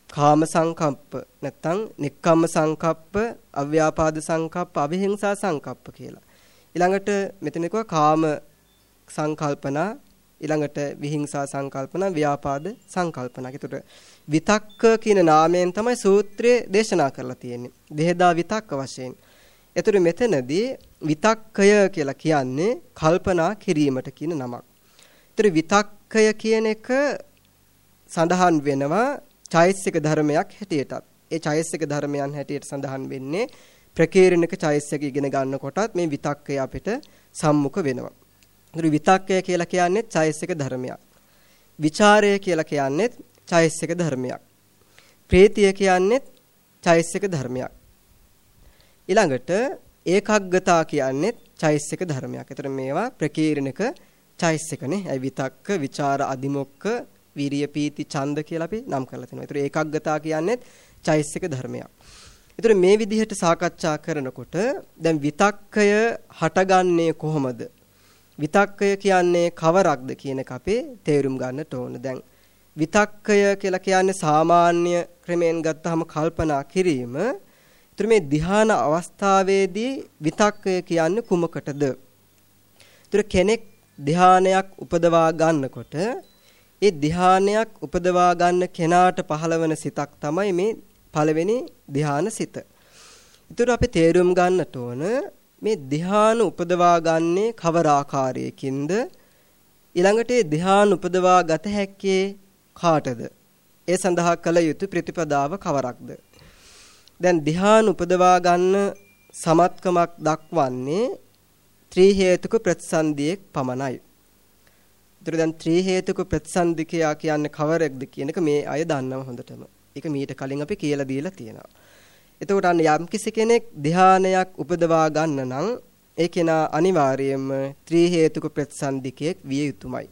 කාම සංකප්ප නැත්තම් නික්කම්ම සංකප්ප, අව්‍යාපාද සංකප්ප, අවිහිංසා සංකප්ප කියලා. ඊළඟට මෙතන කිව්වා කාම සංකල්පනා ඊළඟට විහිංසා සංකල්පනා, ව්‍යාපාද සංකල්පනා. ඒකට විතක්ක කියන නාමයෙන් තමයි සූත්‍රයේ දේශනා කරලා තියෙන්නේ. දෙහදා විතක්ක වශයෙන්. එතකොට මෙතනදී විතක්කය කියලා කියන්නේ කල්පනා කිරීමට කියන නමක්. ඒතර විතක්කය කියන එක සඳහන් වෙනවා චෛසික ධර්මයක් හැටියටත්. ඒ චෛසික ධර්මයන් හැටියට සඳහන් වෙන්නේ ප්‍රකීර්ණක චෛසික ඉගෙන ගන්නකොටත් මේ විතක්කය අපිට සම්මුඛ වෙනවා. ඒතර විතක්කය කියලා කියන්නේ චෛසික ධර්මයක්. විචාරය කියලා කියන්නේ චෛසික ධර්මයක්. ප්‍රීතිය කියන්නේ චෛසික ධර්මයක්. ඊළඟට ඒකග්ගතා කියන්නේ චෛසික ධර්මයක්. ඒතර මේවා ප්‍රකීර්ණක චෛසිකනේ. ඒ විතක්ක, ਵਿਚාර, අදිමොක්ක, විරිය, පීති, ඡන්ද කියලා අපි නම් කරලා තිනවා. ඒතර ඒකග්ගතා කියන්නේ චෛසික ධර්මයක්. ඒතර මේ විදිහට සාකච්ඡා කරනකොට දැන් විතක්කය හටගන්නේ කොහොමද? විතක්කය කියන්නේ කවරක්ද කියන එක අපේ තේරුම් ගන්නට ඕන. දැන් විතක්කය කියලා කියන්නේ සාමාන්‍ය ක්‍රමෙන් ගත්තාම කල්පනා කිරීම ඒතර මේ ධ්‍යාන අවස්ථාවේදී විතක්කය කියන්නේ කුමකටද? ඒතර කෙනෙක් ධ්‍යානයක් උපදවා ගන්නකොට ඒ ධ්‍යානයක් උපදවා ගන්න කෙනාට පහළවන සිතක් තමයි මේ පළවෙනි ධ්‍යාන සිත. ඒතර අපි තේරුම් ගන්නට ඕන මේ ධ්‍යාන උපදවා ගන්නේ කවර ආකාරයකින්ද? ඊළඟට ඒ ධ්‍යාන උපදවා ගත හැක්කේ කාටද? ඒ සඳහා කළ යුතු ප්‍රතිපදාව කවරක්ද? දැන් ධ්‍යාන උපදවා ගන්න සමත්කමක් දක්වන්නේ ත්‍රි හේතුක ප්‍රතිසන්දියේ පමණයි. ඒතර දැන් ත්‍රි හේතුක ප්‍රතිසන්දිකයා කියන්නේ කවරෙක්ද කියන එක මේ අය දන්නව හොඳටම. ඒක මීට කලින් අපි කියලා දීලා තියෙනවා. එතකොට අන්න යම් කිසි කෙනෙක් ධ්‍යානයක් උපදවා ගන්න නම් ඒ කෙනා අනිවාර්යයෙන්ම ත්‍රි හේතුක ප්‍රතිසන්දිකයෙක් විය යුතුමයි.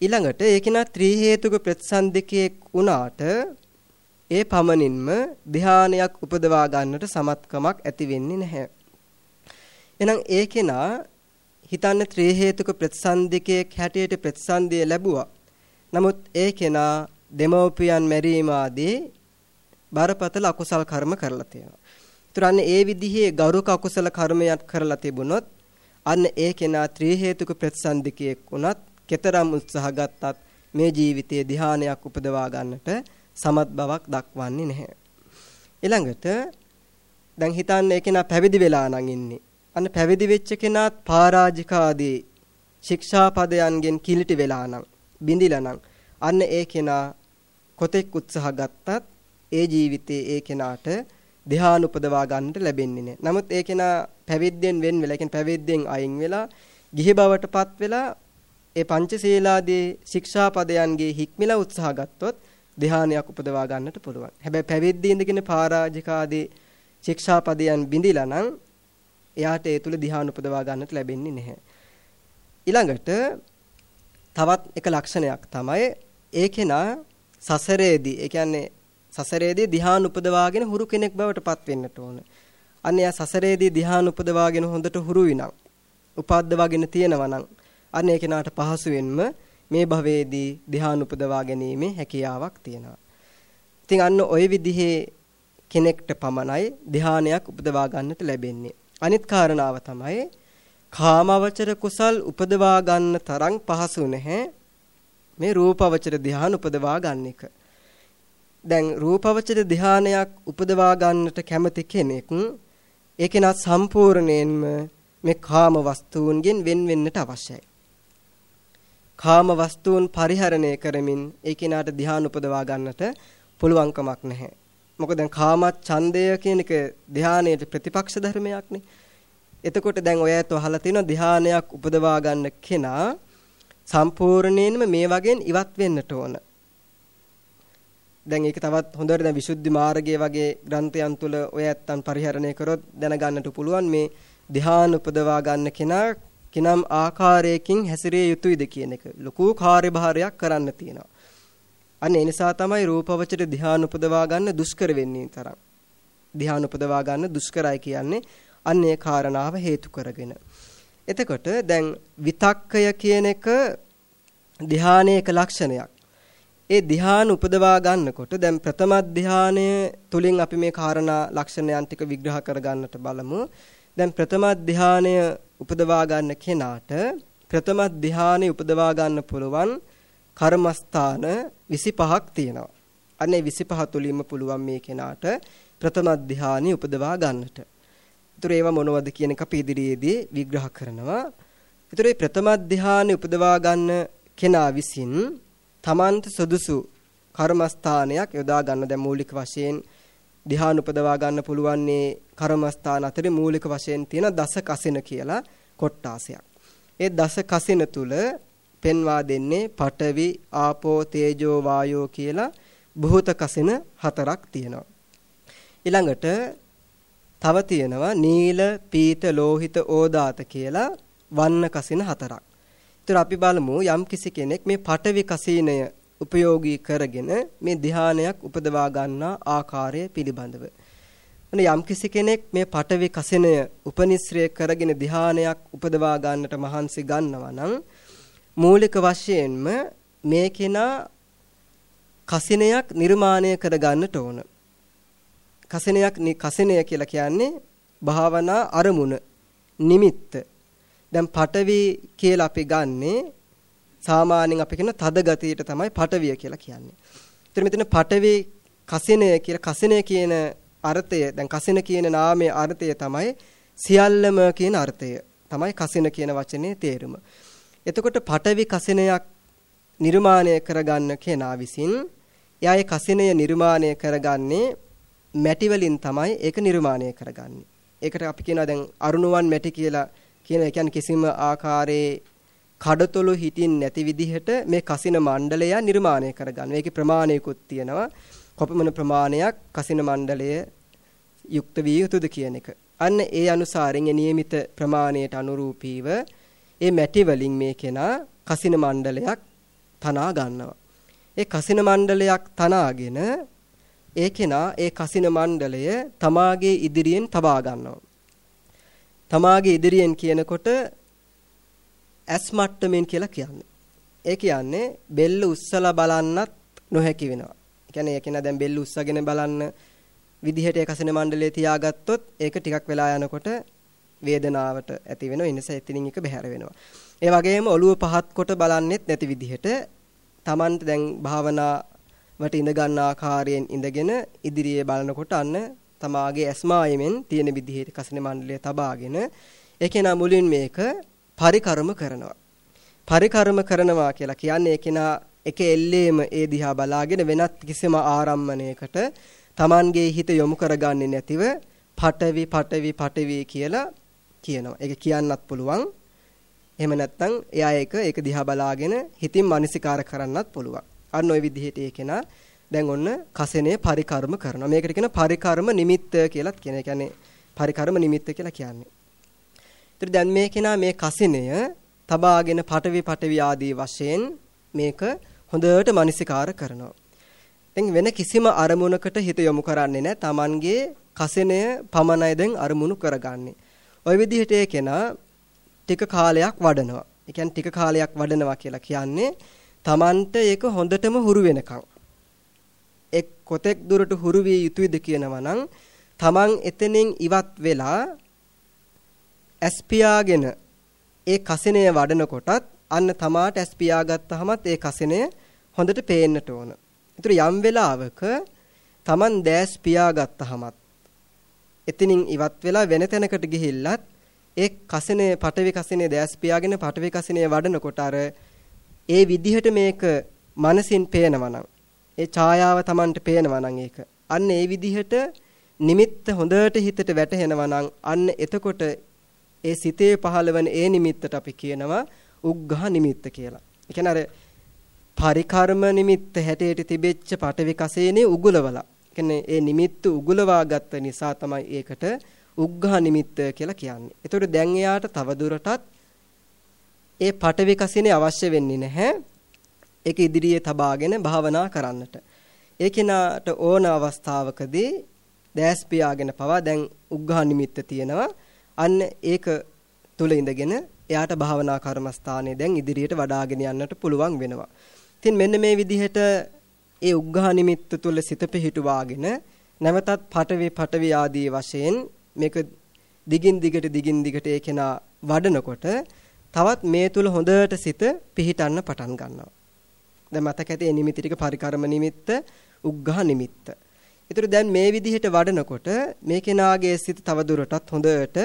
ඊළඟට ඒ කෙනා ත්‍රි හේතුක ප්‍රතිසන්දිකයෙක් වුණාට ඒ පමණින්ම ධානයක් උපදවා ගන්නට සමත්කමක් ඇති වෙන්නේ නැහැ. එහෙනම් ඒ කෙනා හිතන්න ත්‍රි හේතුක ප්‍රතිසන්දිකයේ හැටියට ප්‍රතිසන්දිය ලැබුවා. නමුත් ඒ කෙනා දෙමෝපියන් මැරීම ආදී බරපතල අකුසල් කර්ම කරලා තියෙනවා. තුරන්නේ ඒ විදිහේ ගෞරවක අකුසල කර්මයක් කරලා තිබුණොත් අන්න ඒ කෙනා ත්‍රි හේතුක ප්‍රතිසන්දිකයෙක් වුණත් කතරම් උත්සාහ ගත්තත් මේ ජීවිතයේ ධානයක් උපදවා ගන්නට සමත් බවක් දක්වන්නේ නැහැ. ඊළඟට දැන් හිතන්න ඒ කෙනා පැවිදි වෙලා නම් ඉන්නේ. අන්න පැවිදි වෙච්ච කෙනාත් පරාජිකාදී ශික්ෂාපදයන්ගෙන් කිලිටි වෙලා නම් බිඳිලා නම් අන්න ඒ කෙනා කොතෙක් උත්සාහ ගත්තත් ඒ ජීවිතයේ ඒ කෙනාට ධ්‍යාන උපදවා ගන්නට ලැබෙන්නේ නැහැ. නමුත් ඒ කෙනා පැවිද්දෙන් වෙන් වෙලා, කියන්නේ පැවිද්දෙන් අයින් වෙලා, ගිහි බවටපත් වෙලා ඒ පංචශීලාදී ශික්ෂාපදයන්ගේ හික්මිලා උත්සාහ ගත්තොත් ධ්‍යානයක් උපදවා ගන්නට පුළුවන්. හැබැයි පැවිද්දී ඉඳගෙන පරාජිකාදී ශික්ෂාපදයන් බිඳිලා නම් එයාට ඒ තුල ධ්‍යාන උපදවා ගන්නට ලැබෙන්නේ නැහැ. ඊළඟට තවත් එක ලක්ෂණයක් තමයි ඒ කෙනා සසරේදී ඒ කියන්නේ සසරේදී ධ්‍යාන උපදවාගෙන හුරු කෙනෙක් බවට පත් වෙන්නට ඕන. අන්න එයා සසරේදී ධ්‍යාන උපදවාගෙන හොඳට හුරු විනම් උපද්දවාගෙන තියෙනවා නම් අන්න ඒ කෙනාට පහසුවෙන්ම මේ භවයේදී ධ්‍යාන උපදවා ගැනීමේ හැකියාවක් තියෙනවා. ඉතින් අන්න ওই විදිහේ කෙනෙක්ට පමණයි ධ්‍යානයක් උපදවා ගන්නට ලැබෙන්නේ. අනිත් කාරණාව තමයි කාමවචර කුසල් උපදවා ගන්න තරම් පහසු නැහැ මේ රූපවචර ධ්‍යාන උපදවා ගන්න එක. දැන් රූපවචර ධ්‍යානයක් උපදවා ගන්නට කැමති කෙනෙක් ඒකෙනත් සම්පූර්ණයෙන්ම මේ කාම වස්තුන්ගෙන් වෙන් වෙන්නට අවශ්‍යයි. කාම වස්තුන් පරිහරණය කරමින් ඒ කෙනාට ධ්‍යාන උපදවා ගන්නට පුළුවන්කමක් නැහැ. මොකද දැන් කාමත් ඡන්දය කියන එක ධ්‍යානයේ ප්‍රතිපක්ෂ ධර්මයක්නේ. එතකොට දැන් ඔය ඇත්ත අහලා තියෙනවා ධ්‍යානයක් උපදවා ගන්න කෙනා සම්පූර්ණයෙන්ම මේ වගේන් ඉවත් වෙන්නට ඕන. දැන් ඒක තවත් හොඳට දැන් විසුද්ධි මාර්ගයේ වගේ ග්‍රන්ථයන් තුල ඔය ඇත්තන් පරිහරණය කරොත් දැනගන්නට පුළුවන් මේ ධ්‍යාන උපදවා ගන්න කෙනා කිනම් ආකාරයකින් හැසිරිය යුතුයිද කියන එක ලොකු කාර්යභාරයක් කරන්න තියෙනවා. අන්න ඒ නිසා තමයි රූපවචර ධ්‍යාන උපදවා ගන්න දුෂ්කර වෙන්නේ තරම්. ධ්‍යාන උපදවා ගන්න දුෂ්කරයි කියන්නේ අන්න ඒ කාරණාව හේතු කරගෙන. එතකොට දැන් විතක්කය කියන එක ධ්‍යානයක ලක්ෂණයක්. ඒ ධ්‍යාන උපදවා ගන්නකොට දැන් ප්‍රථම ධ්‍යානය තුලින් අපි මේ කාරණා ලක්ෂණයන් ටික විග්‍රහ කරගන්නට බලමු. දැන් ප්‍රථම ධ්‍යානය උපදවා ගන්න කෙනාට ප්‍රථම ධ්‍යානෙ උපදවා ගන්න පුළුවන් කර්මස්ථාන 25ක් තියෙනවා. අනේ 25 තුලින්ම පුළුවන් මේ කෙනාට ප්‍රථම ධ්‍යානෙ උපදවා ගන්නට. ඒතර ඒවා මොනවද කියන එක අපි ඉදිරියේදී විග්‍රහ කරනවා. ඒතර මේ ප්‍රථම ධ්‍යානෙ උපදවා ගන්න කෙනා විසින් තමන්ට සුදුසු කර්මස්ථානයක් යොදා ගන්න දැන් මූලික වශයෙන් ධ්‍යාන උපදවා ගන්න පුළුවන්නේ කර්මස්ථාන අතරේ මූලික වශයෙන් තියෙන දස කසින කියලා කොට්ටාසයක්. ඒ දස කසින තුල පෙන්වා දෙන්නේ පඨවි, ආපෝ, තේජෝ, වායෝ කියලා භූත කසින හතරක් තියෙනවා. ඊළඟට තව තියෙනවා නීල, පීත, ලෝහිත, ඕදාත කියලා වන්න කසින හතරක්. ඒතර අපි බලමු යම් කිසි කෙනෙක් මේ පඨවි කසීනය උපයෝගී කරගෙන මේ ධානයක් උපදවා ගන්නා ආකාරය පිළිබඳව. අනේ යම් කිසි කෙනෙක් මේ පඨවි කසිනය උපනිශ්‍රය කරගෙන ධානයක් උපදවා ගන්නට මහන්සි ගන්නවා නම් මූලික වශයෙන්ම මේ කෙනා කසිනයක් නිර්මාණය කර ගන්නට ඕන. කසිනයක් කසිනය කියලා කියන්නේ භාවනා අරමුණ නිමිත්ත. දැන් පඨවි කියලා අපි ගන්නේ සාමාන්‍යයෙන් අපි කියන තද ගතියට තමයි පටවිය කියලා කියන්නේ. ඒතර මෙතන පටවේ කසිනය කියලා කසිනය කියන අර්ථය දැන් කසින කියන නාමයේ අර්ථය තමයි සියල්ලම කියන අර්ථය. තමයි කසින කියන වචනේ තේරුම. එතකොට පටවි කසිනයක් නිර්මාණය කරගන්න කෙනා විසින් එයා ඒ කසිනය නිර්මාණය කරගන්නේ මැටි වලින් තමයි ඒක නිර්මාණය කරගන්නේ. ඒකට අපි කියනවා දැන් අරුණුවන් මැටි කියලා කියන ඒ කියන්නේ කිසිම ආකාරයේ කඩතොළු හිටින් නැති විදිහට මේ කසින මණ්ඩලය නිර්මාණය කරගන්න. මේකේ ප්‍රමාණයකුත් තියෙනවා. කොපමණ ප්‍රමාණයක් කසින මණ්ඩලය යුක්ත විය යුතුද කියන එක. අන්න ඒ අනුසාරයෙන් නියමිත ප්‍රමාණයට අනුරූපීව ඒ මැටි වලින් මේ කෙනා කසින මණ්ඩලයක් තනා ගන්නවා. ඒ කසින මණ්ඩලයක් තනාගෙන ඒ කෙනා ඒ කසින මණ්ඩලය තමාගේ ඉදිරියෙන් තබා ගන්නවා. තමාගේ ඉදිරියෙන් කියනකොට ඇස් මට්ටමින් කියලා කියන්නේ. ඒ කියන්නේ බෙල්ල උස්සලා බලන්නත් නොහැකි වෙනවා. ඒ කියන්නේ ඒක නා දැන් බෙල්ල උස්සගෙන බලන්න විදිහට ඒ කසින මණ්ඩලයේ තියාගත්තොත් ඒක ටිකක් වෙලා යනකොට වේදනාවට ඇති වෙනවා. ඒ නිසා එතනින් එක බැහැර වෙනවා. ඒ වගේම ඔළුව පහත් කොට බලන්නෙත් නැති විදිහට Tamanට දැන් භාවනාවට ඉඳ ගන්න ආකාරයෙන් ඉඳගෙන ඉදිරියේ බලනකොට අන්න තමාගේ ඇස්මායෙමින් තියෙන විදිහට කසින මණ්ඩලය තබාගෙන ඒකේන මුලින් මේක පරිකරම කරනවා. පරිකරම කරනවා කියලා කියන්නේ ඒකේනා එක එල්ලේම ඒ දිහා බලාගෙන වෙනත් කිසිම ආරම්මණයකට Tamanගේ හිත යොමු කරගන්නේ නැතිව පටවි පටවි පටවි කියලා කියනවා. ඒක කියන්නත් පුළුවන්. එහෙම නැත්නම් එයා ඒක ඒක දිහා බලාගෙන හිතින් මනසිකාර කරන්නත් පුළුවන්. අන්න ওই විදිහට ඒකේනා දැන් ඔන්න කසනේ පරිකර්ම කරනවා. මේකට කියන පරිකර්ම නිමිත්ත කියලාත් කියන. ඒ කියන්නේ පරිකර්ම නිමිත්ත කියලා කියන්නේ. ඒතර දැන් මේ කෙනා මේ කසිනය තබාගෙන පටවි පටවි ආදී වශයෙන් මේක හොඳට මනසිකාර කරනවා. දැන් වෙන කිසිම අරමුණකට හිත යොමු කරන්නේ නැහැ. Tamanගේ කසිනය පමණයි දැන් අරමුණු කරගන්නේ. ওই විදිහට ඒ කෙනා ටික කාලයක් වඩනවා. ඒ කියන්නේ ටික කාලයක් වඩනවා කියලා කියන්නේ Tamanට ඒක හොඳටම හුරු වෙනකන්. එක් කොතෙක් දුරට හුරු විය යුතුයද කියනවා නම් Taman එතනින් ඉවත් වෙලා ඇස්පියාගෙන ඒ කසිනය වඩන කොටත් අන්න තමාට ඇස්පියා ගත්තහමත් ඒ කසිනය හොඳට පේන්නට ඕන. ඒතර යම් වෙලාවක Taman දැස් පියා ගත්තහමත් එතනින් ඉවත් වෙලා වෙන තැනකට ගිහිල්ලත් ඒ කසිනේ පටවි කසිනේ දැස් පියාගෙන පටවි කසිනේ වඩනකොට අර ඒ විදිහට මේක මනසින් පේනවනම් ඒ ඡායාව Tamanට පේනවනම් ඒක අන්න ඒ විදිහට නිමිත්ත හොඳට හිතට වැටහෙනවනම් අන්න එතකොට ඒ සිතේ පහළවන ඒ නිමිත්තට අපි කියනවා උග්ඝහ නිමිත්ත කියලා. ඒ කියන්නේ අර පරිකර්ම නිමිත්ත හැටියට තිබෙච්ච පටවි කසේනේ උගුලවලා. කියන්නේ ඒ නිමිත්ත උගුලවා ගත්ත නිසා තමයි ඒකට උග්ඝහ නිමිත්ත කියලා කියන්නේ. ඒතකොට දැන් එයාට තවදුරටත් ඒ පටවි කසිනේ අවශ්‍ය වෙන්නේ නැහැ. ඒක ඉදිරියේ තබාගෙන භාවනා කරන්නට. ඒ කෙනාට ඕන අවස්ථාවකදී දැස් පියාගෙන පවා දැන් උග්ඝහ නිමිත්ත තියෙනවා. අන්න ඒක තුල ඉඳගෙන එයාට භාවනා කර්මස්ථානයේ දැන් ඉදිරියට වඩාගෙන යන්නට පුළුවන් වෙනවා. ඉතින් මෙන්න මේ විදිහට ඒ උග්ඝහ නිමිත්ත තුල සිත පිහිටුවාගෙන නැවතත් පටවේ පටවේ ආදී වශයෙන් මේක දිගින් දිගට දිගින් දිගට ඒ කෙනා වඩනකොට තවත් මේ තුල හොඳට සිත පිහිටන්න පටන් ගන්නවා. දැන් මතක ඇති මේ නිමිති ටික පරිකර්ම නිමිත්ත, උග්ඝහ නිමිත්ත. ඒතර දැන් මේ විදිහට වඩනකොට මේ කෙනාගේ සිත තවදුරටත් හොඳට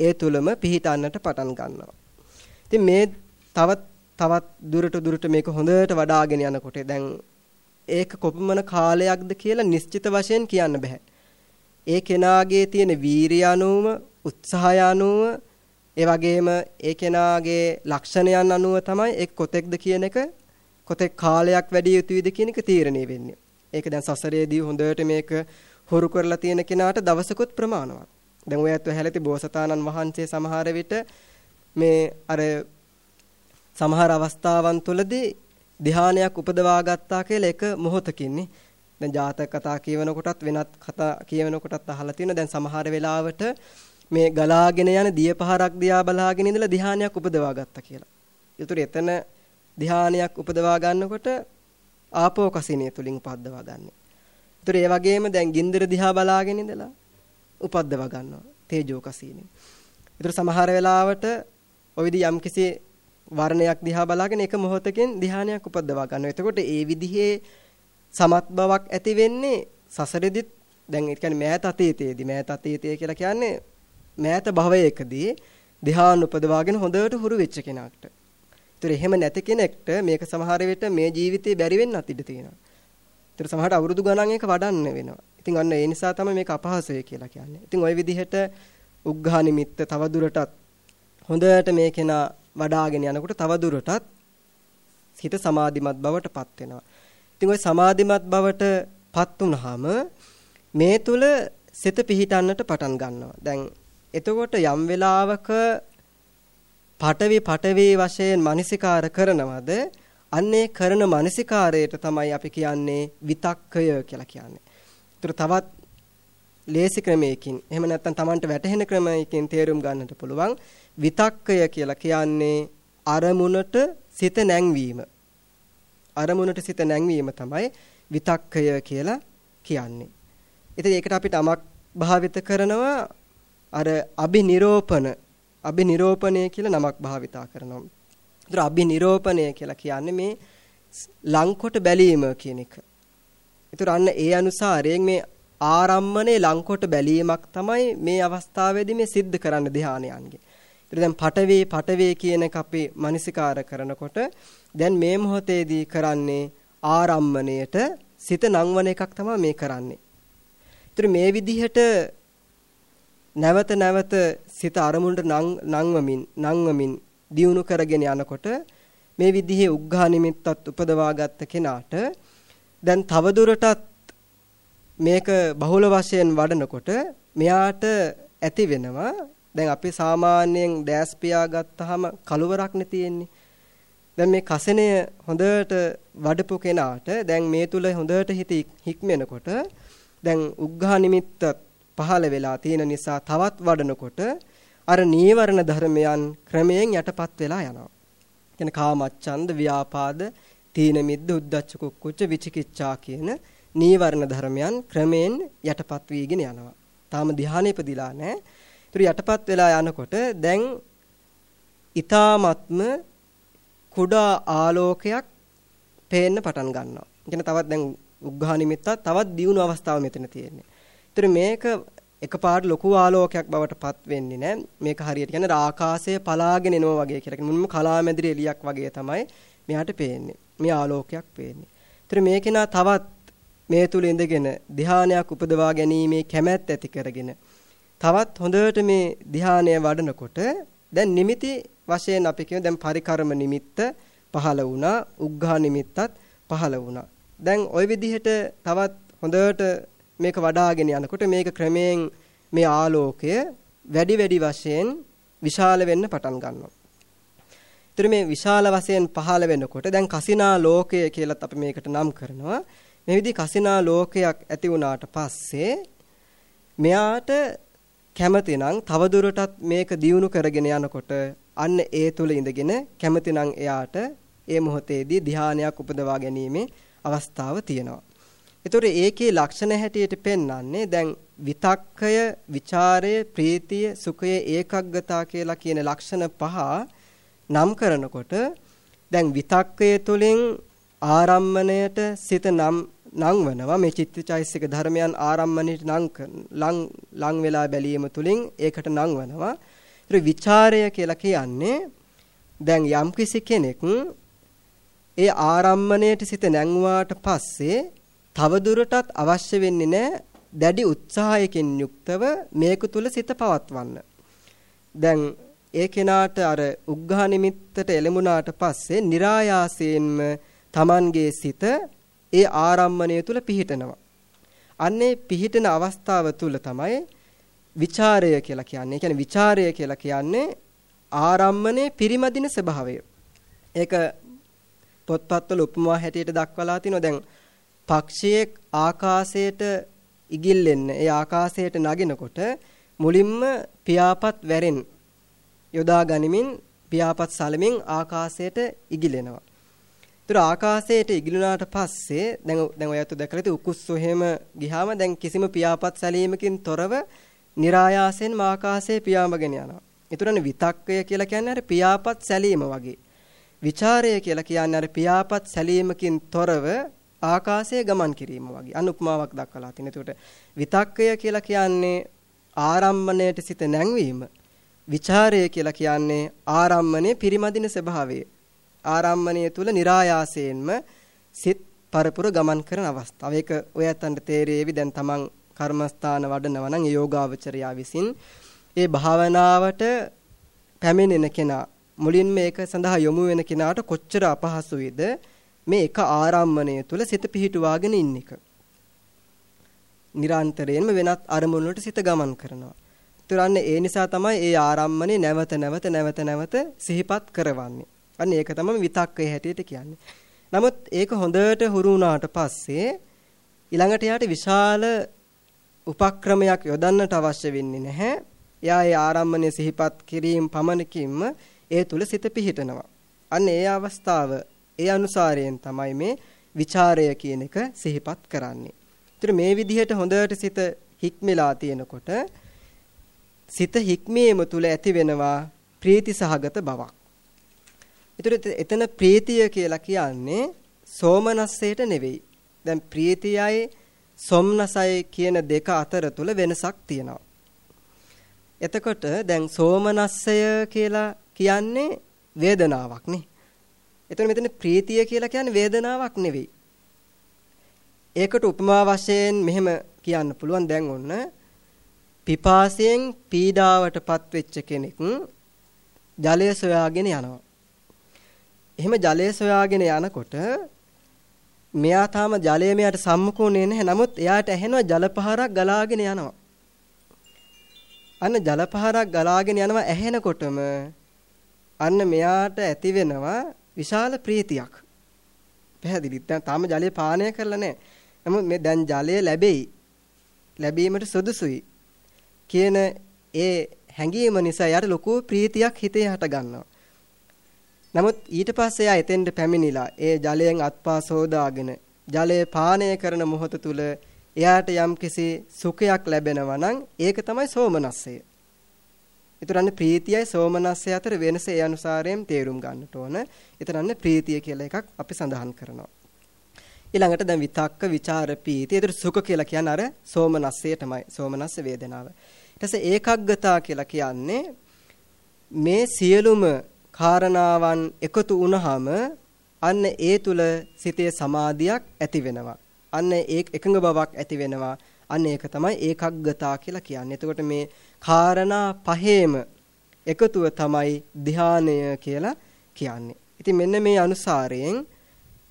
ඒ තුලම පිහිටන්නට පටන් ගන්නවා. ඉතින් මේ තවත් තවත් දුරට දුරට මේක හොඳට වඩාගෙන යනකොට දැන් ඒක කොපමණ කාලයක්ද කියලා නිශ්චිත වශයෙන් කියන්න බෑ. ඒ කෙනාගේ තියෙන වීරිය අනුව, උත්සාහය අනුව, ඒ වගේම ඒ කෙනාගේ ලක්ෂණයන් අනුව තමයි එක් කොතෙක්ද කියන එක කොතෙක් කාලයක් වැඩි යුතුයිද කියන එක තීරණය වෙන්නේ. ඒක දැන් සසරේදී හොඳට මේක හුරු කරලා තියෙන කෙනාට දවසකුත් ප්‍රමාණවත්. දැන් ඔය ඇත්ත හැලති බෝසතාණන් වහන්සේ සමහර විට මේ අර සමහර අවස්ථාවන් තුළදී ධානයක් උපදවා ගත්තා කියලා එක මොහොතකින්නේ දැන් ජාතක කතා කියවන කොටත් වෙනත් කතා කියවන කොටත් අහලා තියෙනවා දැන් සමහර වෙලාවට මේ ගලාගෙන යන දිය පහරක් දිහා බලාගෙන ඉඳලා ධානයක් උපදවා ගත්තා කියලා. ඒතර එතන ධානයක් උපදවා ගන්නකොට ආපෝ කසිනිය තුලින් උපද්දවා ගන්න. ඒතර ඒ වගේම දැන් ගින්දර දිහා බලාගෙන ඉඳලා උපද්දවා ගන්නවා තේජෝ කසිනිය. ඒතර සමහර වෙලාවට ඔය විදි යම්කිසි වර්ණයක් දිහා බලාගෙන එක මොහොතකින් ධානයක් උපද්දවා ගන්නවා. එතකොට ඒ විදිහේ සමත් බවක් ඇති වෙන්නේ සසරෙදිත් දැන් ඒ කියන්නේ මෑත අතීතයේදී මෑත අතීතය කියලා කියන්නේ මෑත භවයකදී ධ්‍යාන උපදවාගෙන හොඳට හුරු වෙච්ච කෙනාට. ඒතර එහෙම නැති කෙනෙක්ට මේක සමහර විට මේ ජීවිතේ බැරි වෙන්නත් ඉඩ තියෙනවා. ඒතර සමහරට අවුරුදු ගණන් එක වඩන්න වෙනවා. ඉතින් අන්න ඒ නිසා තමයි මේක අපහසුය කියලා කියන්නේ. ඉතින් ওই විදිහට උග්ඝා නිමිත්ත තවදුරටත් හොඳට මේ කෙනා වඩාගෙන යනකොට තවදුරටත් හිත සමාධිමත් බවට පත් වෙනවා. ඉතින් ওই සමාධිමත් බවට පත් වුනහම මේ තුල සිත පිහිටන්නට පටන් ගන්නවා. දැන් එතකොට යම් වෙලාවක පටවි පටවි වශයෙන් මානසිකාර කරනවද අන්නේ කරන මානසිකාරයට තමයි අපි කියන්නේ විතක්කය කියලා කියන්නේ. ඒතර තවත් ලේසි ක්‍රමයකින් එහෙම නැත්නම් Tamanට වැටහෙන ක්‍රමයකින් තේරුම් ගන්නට පුළුවන් විතක්කය කියලා කියන්නේ අරමුණට සිත නැංවීම. අරමුණට සිත නැංවීම තමයි විතක්කය කියලා කියන්නේ. ඉතින් ඒකට අපිට අමක් භාවිත කරනවා අර අබිනිරෝපණ අබිනිරෝපණය කියලා නමක් භාවිතා කරනවා. ඒතර අබිනිරෝපණය කියලා කියන්නේ මේ ලංකොට බැලීම කියන එක. ඒතර අන්න ඒ අනුසාරයෙන් මේ ආරම්මනේ ලංකොට බැලීමක් තමයි මේ අවස්ථාවේදී මේ සිද්ධ කරන්න ධානයන්ගේ. ඒතර දැන් පටවේ පටවේ කියන එක අපි මනසිකාර කරනකොට දැන් මේ මොහොතේදී කරන්නේ ආරම්මණයට සිත නංවන එකක් තමයි මේ කරන්නේ. ඒතර මේ විදිහට නැවත නැවත සිත අරමුණට නංවමින් නංවමින් දියුණු කරගෙන යනකොට මේ විදිහේ උග්ඝා නිමිත්තත් උපදවාගත්ත කෙනාට දැන් තවදුරටත් මේක බහුල වශයෙන් වඩනකොට මෙයාට ඇති වෙනවා. දැන් අපි සාමාන්‍යයෙන් දැස් පියාගත්තාම කලවරක්නේ තියෙන්නේ. දැන් මේ කසනය හොඳට වඩපු කෙනාට දැන් මේ තුල හොඳට හිත හික්මෙනකොට දැන් උග්ඝා නිමිත්ත පහළ වෙලා තියෙන නිසා තවත් වඩනකොට අර නීවරණ ධර්මයන් ක්‍රමයෙන් යටපත් වෙලා යනවා. කියන්නේ කාමච්ඡන්ද, ව්‍යාපාද, තීන මිද්ද, උද්ධච්ච කුක්කුච්ච, විචිකිච්ඡා කියන නීවරණ ධර්මයන් ක්‍රමයෙන් යටපත් වීගෙන යනවා. තාම ධ්‍යානෙ ඉපදිලා නැහැ. ඒතර යටපත් වෙලා යනකොට දැන් ඊ타මත්ම කුඩා ආලෝකයක් පේන්න පටන් ගන්නවා. කියන්නේ තවත් දැන් උග්ඝා නිමිත්තත් තවත් දියුණු අවස්ථාව මෙතන තියෙන්නේ. ඒතර මේක එකපාරට ලොකු ආලෝකයක් බවට පත් වෙන්නේ නැහැ. මේක හරියට කියන්නේ ආකාශය පලාගෙන එනවා වගේ කියලා. කියන්නේ මුලින්ම කලාමැදිරි එලියක් වගේ තමයි මෙයාට පේන්නේ. මේ ආලෝකයක් පේන්නේ. ඒතර මේකේනා තවත් මේ තුල ඉඳගෙන ධානයක් උපදවා ගැනීමේ කැමැත්ත ඇති කරගෙන තවත් හොඳට මේ ධානය වඩනකොට දැන් නිමිති වශයෙන් අපි කියමු දැන් පරිකර්ම නිමිත්ත පහළ වුණා උග්ඝා නිමිත්තත් පහළ වුණා දැන් ওই විදිහට තවත් හොඳට මේක වඩාගෙන යනකොට මේක ක්‍රමයෙන් මේ ආලෝකය වැඩි වැඩි වශයෙන් විශාල වෙන්න පටන් ගන්නවා. ඒතර මේ විශාල වශයෙන් පහළ වෙනකොට දැන් කසිනා ලෝකය කියලත් අපි මේකට නම් කරනවා. මේ විදිහ කසිනා ලෝකයක් ඇති වුණාට පස්සේ මෙයාට කැමතිනම් තවදුරටත් මේක දියුණු කරගෙන යනකොට අන්න ඒ තුල ඉඳගෙන කැමතිනම් එයාට ඒ මොහොතේදී ධානයක් උපදවා ගැනීමේ අවස්ථාව තියෙනවා. ඒතොර ඒකේ ලක්ෂණ හැටියට පෙන්වන්නේ දැන් විතක්කය, ਵਿਚාරය, ප්‍රීතිය, සුඛය, ඒකග්ගතා කියලා කියන ලක්ෂණ පහ නම් කරනකොට දැන් විතක්කය තුළින් ආරම්මණයට සිත නම් නංවනවා මේ චිත්තචෛසික ධර්මයන් ආරම්මණයට නම් ලං ලං වෙලා බැලීම තුලින් ඒකට නංවනවා. ඒතර ਵਿਚාරය කියලා කියන්නේ දැන් යම් කිසි කෙනෙක් ඒ ආරම්මණයට සිත නැංවාට පස්සේ තව දුරටත් අවශ්‍ය වෙන්නේ නැහැ දැඩි උත්සාහයකින් යුක්තව මේක තුල සිත පවත්වන්න. දැන් ඒ කෙනාට අර උග්ඝහ නිමිත්තට එළඹුණාට පස්සේ નિરાයාසයෙන්ම Tamanගේ සිත ඒ ආරම්මණය තුල පිහිටනවා. අන්නේ පිහිටන අවස්ථාව තුල තමයි විචාරය කියලා කියන්නේ. ඒ කියන්නේ විචාරය කියලා කියන්නේ ආරම්මණය පිරිමදින ස්වභාවය. ඒක පොත්පත්වල උපමා හැටියට දක්වලා තිනවා. දැන් පක්ෂියෙක් ආකාශයට ඉගිල්ලෙන්න ඒ ආකාශයට නගිනකොට මුලින්ම පියාපත් වැරෙන් යොදා ගනිමින් පියාපත් සලමින් ආකාශයට ඉගිලෙනවා. ඒතර ආකාශයට ඉගිලුණාට පස්සේ දැන් දැන් ඔයත් දැකලා ඉතින් උකුස්සු එහෙම ගියාම දැන් කිසිම පියාපත් සැලීමකින් තොරව નિરાයාසෙන් ආකාශයේ පියාඹගෙන යනවා. ඒතරනේ විතක්කය කියලා කියන්නේ අර පියාපත් සැලීම වගේ. විචාරය කියලා කියන්නේ අර පියාපත් සැලීමකින් තොරව ආකාශයේ ගමන් කිරීම වගේ අනුපමාවක් දක්වලා තිනේ. එතකොට විතක්කය කියලා කියන්නේ ආරම්මණයට සිත නැංවීම. ਵਿਚාරය කියලා කියන්නේ ආරම්මණය පිරිමදින ස්වභාවය. ආරම්මණය තුල નિરાයාසයෙන්ම සිත පරපුර ගමන් කරන අවස්ථාව. ඒක ඔය ඇත්තන්ට තේරෙවි දැන් තමන් කර්මස්ථාන වඩනවා නම් යෝගාවචරයා විසින් ඒ භාවනාවට පැමිණෙන කෙනා මුලින්ම ඒක සඳහා යොමු වෙන කෙනාට කොච්චර අපහසු වේද මේ එක ආරම්මණය තුල සිත පිහිටුවාගෙන ඉන්න එක. නිරන්තරයෙන්ම වෙනත් අරමුණු වලට සිත ගමන් කරනවා. ඒතරන්නේ ඒ නිසා තමයි ඒ ආරම්මණය නැවත නැවත නැවත නැවත සිහිපත් කරවන්නේ. අන්න ඒක තමයි විතක්කේ හැටියට කියන්නේ. නමුත් ඒක හොඳට හුරු වුණාට පස්සේ ඊළඟට යාට විශාල උපක්‍රමයක් යොදන්නට අවශ්‍ය වෙන්නේ නැහැ. එයා ඒ ආරම්මණය සිහිපත් කිරීම පමණකින්ම ඒ තුල සිත පිහිටනවා. අන්න ඒ අවස්ථාව ඒ අනුසාරයෙන් තමයි මේ ਵਿਚාරය කියන එක සිහිපත් කරන්නේ. ඒතර මේ විදිහට හොඳට සිත හික්මලා තියෙනකොට සිත හික්මීම තුල ඇති වෙනවා ප්‍රීති සහගත බවක්. ඒතර එතන ප්‍රීතිය කියලා කියන්නේ සෝමනස්සයට නෙවෙයි. දැන් ප්‍රීතියයි සොම්නසයි කියන දෙක අතර තුල වෙනසක් තියෙනවා. එතකොට දැන් සෝමනස්සය කියලා කියන්නේ වේදනාවක් නේ. එතන මෙතන ප්‍රීතිය කියලා කියන්නේ වේදනාවක් නෙවෙයි. ඒකට උපමා වශයෙන් මෙහෙම කියන්න පුළුවන් දැන් ඔන්න පිපාසයෙන් පීඩාවටපත් වෙච්ච කෙනෙක් ජලය සොයාගෙන යනවා. එහෙම ජලය සොයාගෙන යනකොට මෙයා තාම ජලය මෙයාට සම්මුඛුනේ නැහැ. නමුත් එයාට ඇහෙනවා ජල පහරක් ගලාගෙන යනවා. අන්න ජල පහරක් ගලාගෙන යනවා ඇහෙනකොටම අන්න මෙයාට ඇති වෙනවා විශාල ප්‍රීතියක්. පැහැදිලිද? දැන් තාම ජලය පානය කරලා නැහැ. නමුත් මේ දැන් ජලය ලැබෙයි. ලැබීමට සුදුසුයි. කියන ඒ හැඟීම නිසා යාට ලොකු ප්‍රීතියක් හිතේ හට ගන්නවා. නමුත් ඊට පස්සේ එයා එතෙන්ට පැමිණිලා ඒ ජලයෙන් අත්පා සෝදාගෙන ජලය පානය කරන මොහොත තුල එයාට යම්කිසි සුඛයක් ලැබෙනවා නම් ඒක තමයි සෝමනස්සය. ඒතරන්නේ ප්‍රීතියයි සෝමනස්සය අතර වෙනස ඒ අනුසාරයෙන් තේරුම් ගන්නට ඕන. ඒතරන්නේ ප්‍රීතිය කියලා එකක් අපි සඳහන් කරනවා. ඊළඟට දැන් විතක්ක, ਵਿਚාර, පීති. ඒතර සුඛ කියලා කියන්නේ අර සෝමනස්සය තමයි. සෝමනස්ස වේදනාව. ඊට පස්සේ ඒකග්ගතා කියලා කියන්නේ මේ සියලුම කාරණාවන් එකතු වුණාම අන්න ඒ තුල සිතේ සමාධියක් ඇති වෙනවා. අන්න ඒ එකඟ බවක් ඇති වෙනවා. අන්න ඒක තමයි ඒකග්ගතා කියලා කියන්නේ. එතකොට මේ කාරණා පහේම එකතුව තමයි ධානය කියලා කියන්නේ. ඉතින් මෙන්න මේ අනුසාරයෙන්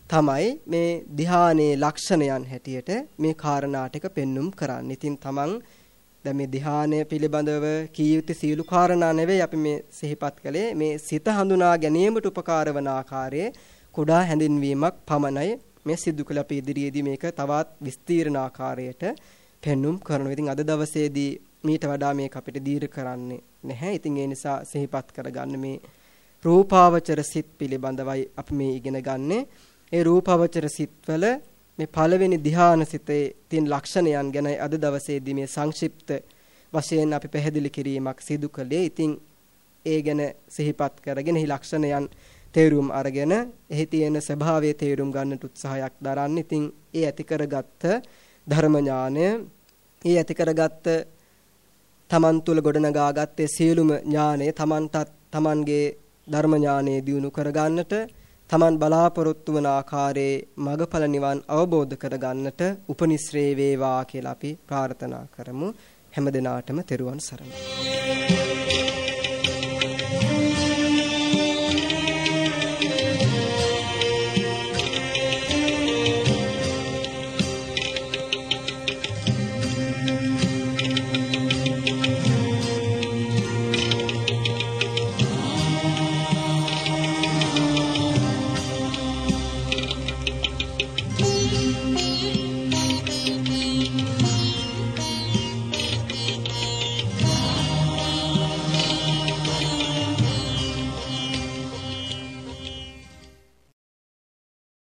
තමයි මේ ධානයේ ලක්ෂණයන් හැටියට මේ කාරණා ටික පෙන්눔 කරන්නේ. ඉතින් තමන් දැන් මේ ධානය පිළිබඳව කීයුති සීලු කාරණා නෙවෙයි අපි මේ සිහිපත් කළේ මේ සිත හඳුනා ගැනීමට උපකාර වන ආකාරයේ කුඩා හැඳින්වීමක් පමණයි මේ සිදු කළ අපි ඉදිරියේදී මේක තවත් විස්තීර්ණ ආකාරයට පෙන්눔 කරනවා. ඉතින් අද දවසේදී මීට වඩා මේක අපිට දීර්ඝ කරන්නේ නැහැ. ඉතින් ඒ නිසා සිහිපත් කරගන්න මේ රූපාවචර සිත් පිළිබඳවයි අපි මේ ඉගෙන ගන්නේ. ඒ රූපාවචර සිත්වල මේ පළවෙනි ධ්‍යාන සිතේ තියෙන ලක්ෂණයන් ගැන අද දවසේදී මේ සංක්ෂිප්ත වශයෙන් අපි පැහැදිලි කිරීමක් සිදු කළේ. ඉතින් ඒ ගැන සිහිපත් කරගෙන එහි ලක්ෂණයන් තේරුම් අරගෙන එහි තියෙන ස්වභාවය තේරුම් ගන්නට උත්සාහයක් දරන්න. ඉතින් ඒ ඇති කරගත්ත ධර්ම ඥානය, ඒ ඇති කරගත්ත තමන් තුළ ගොඩනගාගත්තේ සියලුම ඥානය තමන්ටත් තමන්ගේ ධර්ම ඥානය දියුණු කරගන්නට තමන් බලාපොරොත්තු වන ආකාරයේ මගඵල නිවන් අවබෝධ කරගන්නට උපනිශ්‍රේ වේවා කියලා අපි ප්‍රාර්ථනා කරමු. හැම දිනාටම තෙරුවන් සරණයි.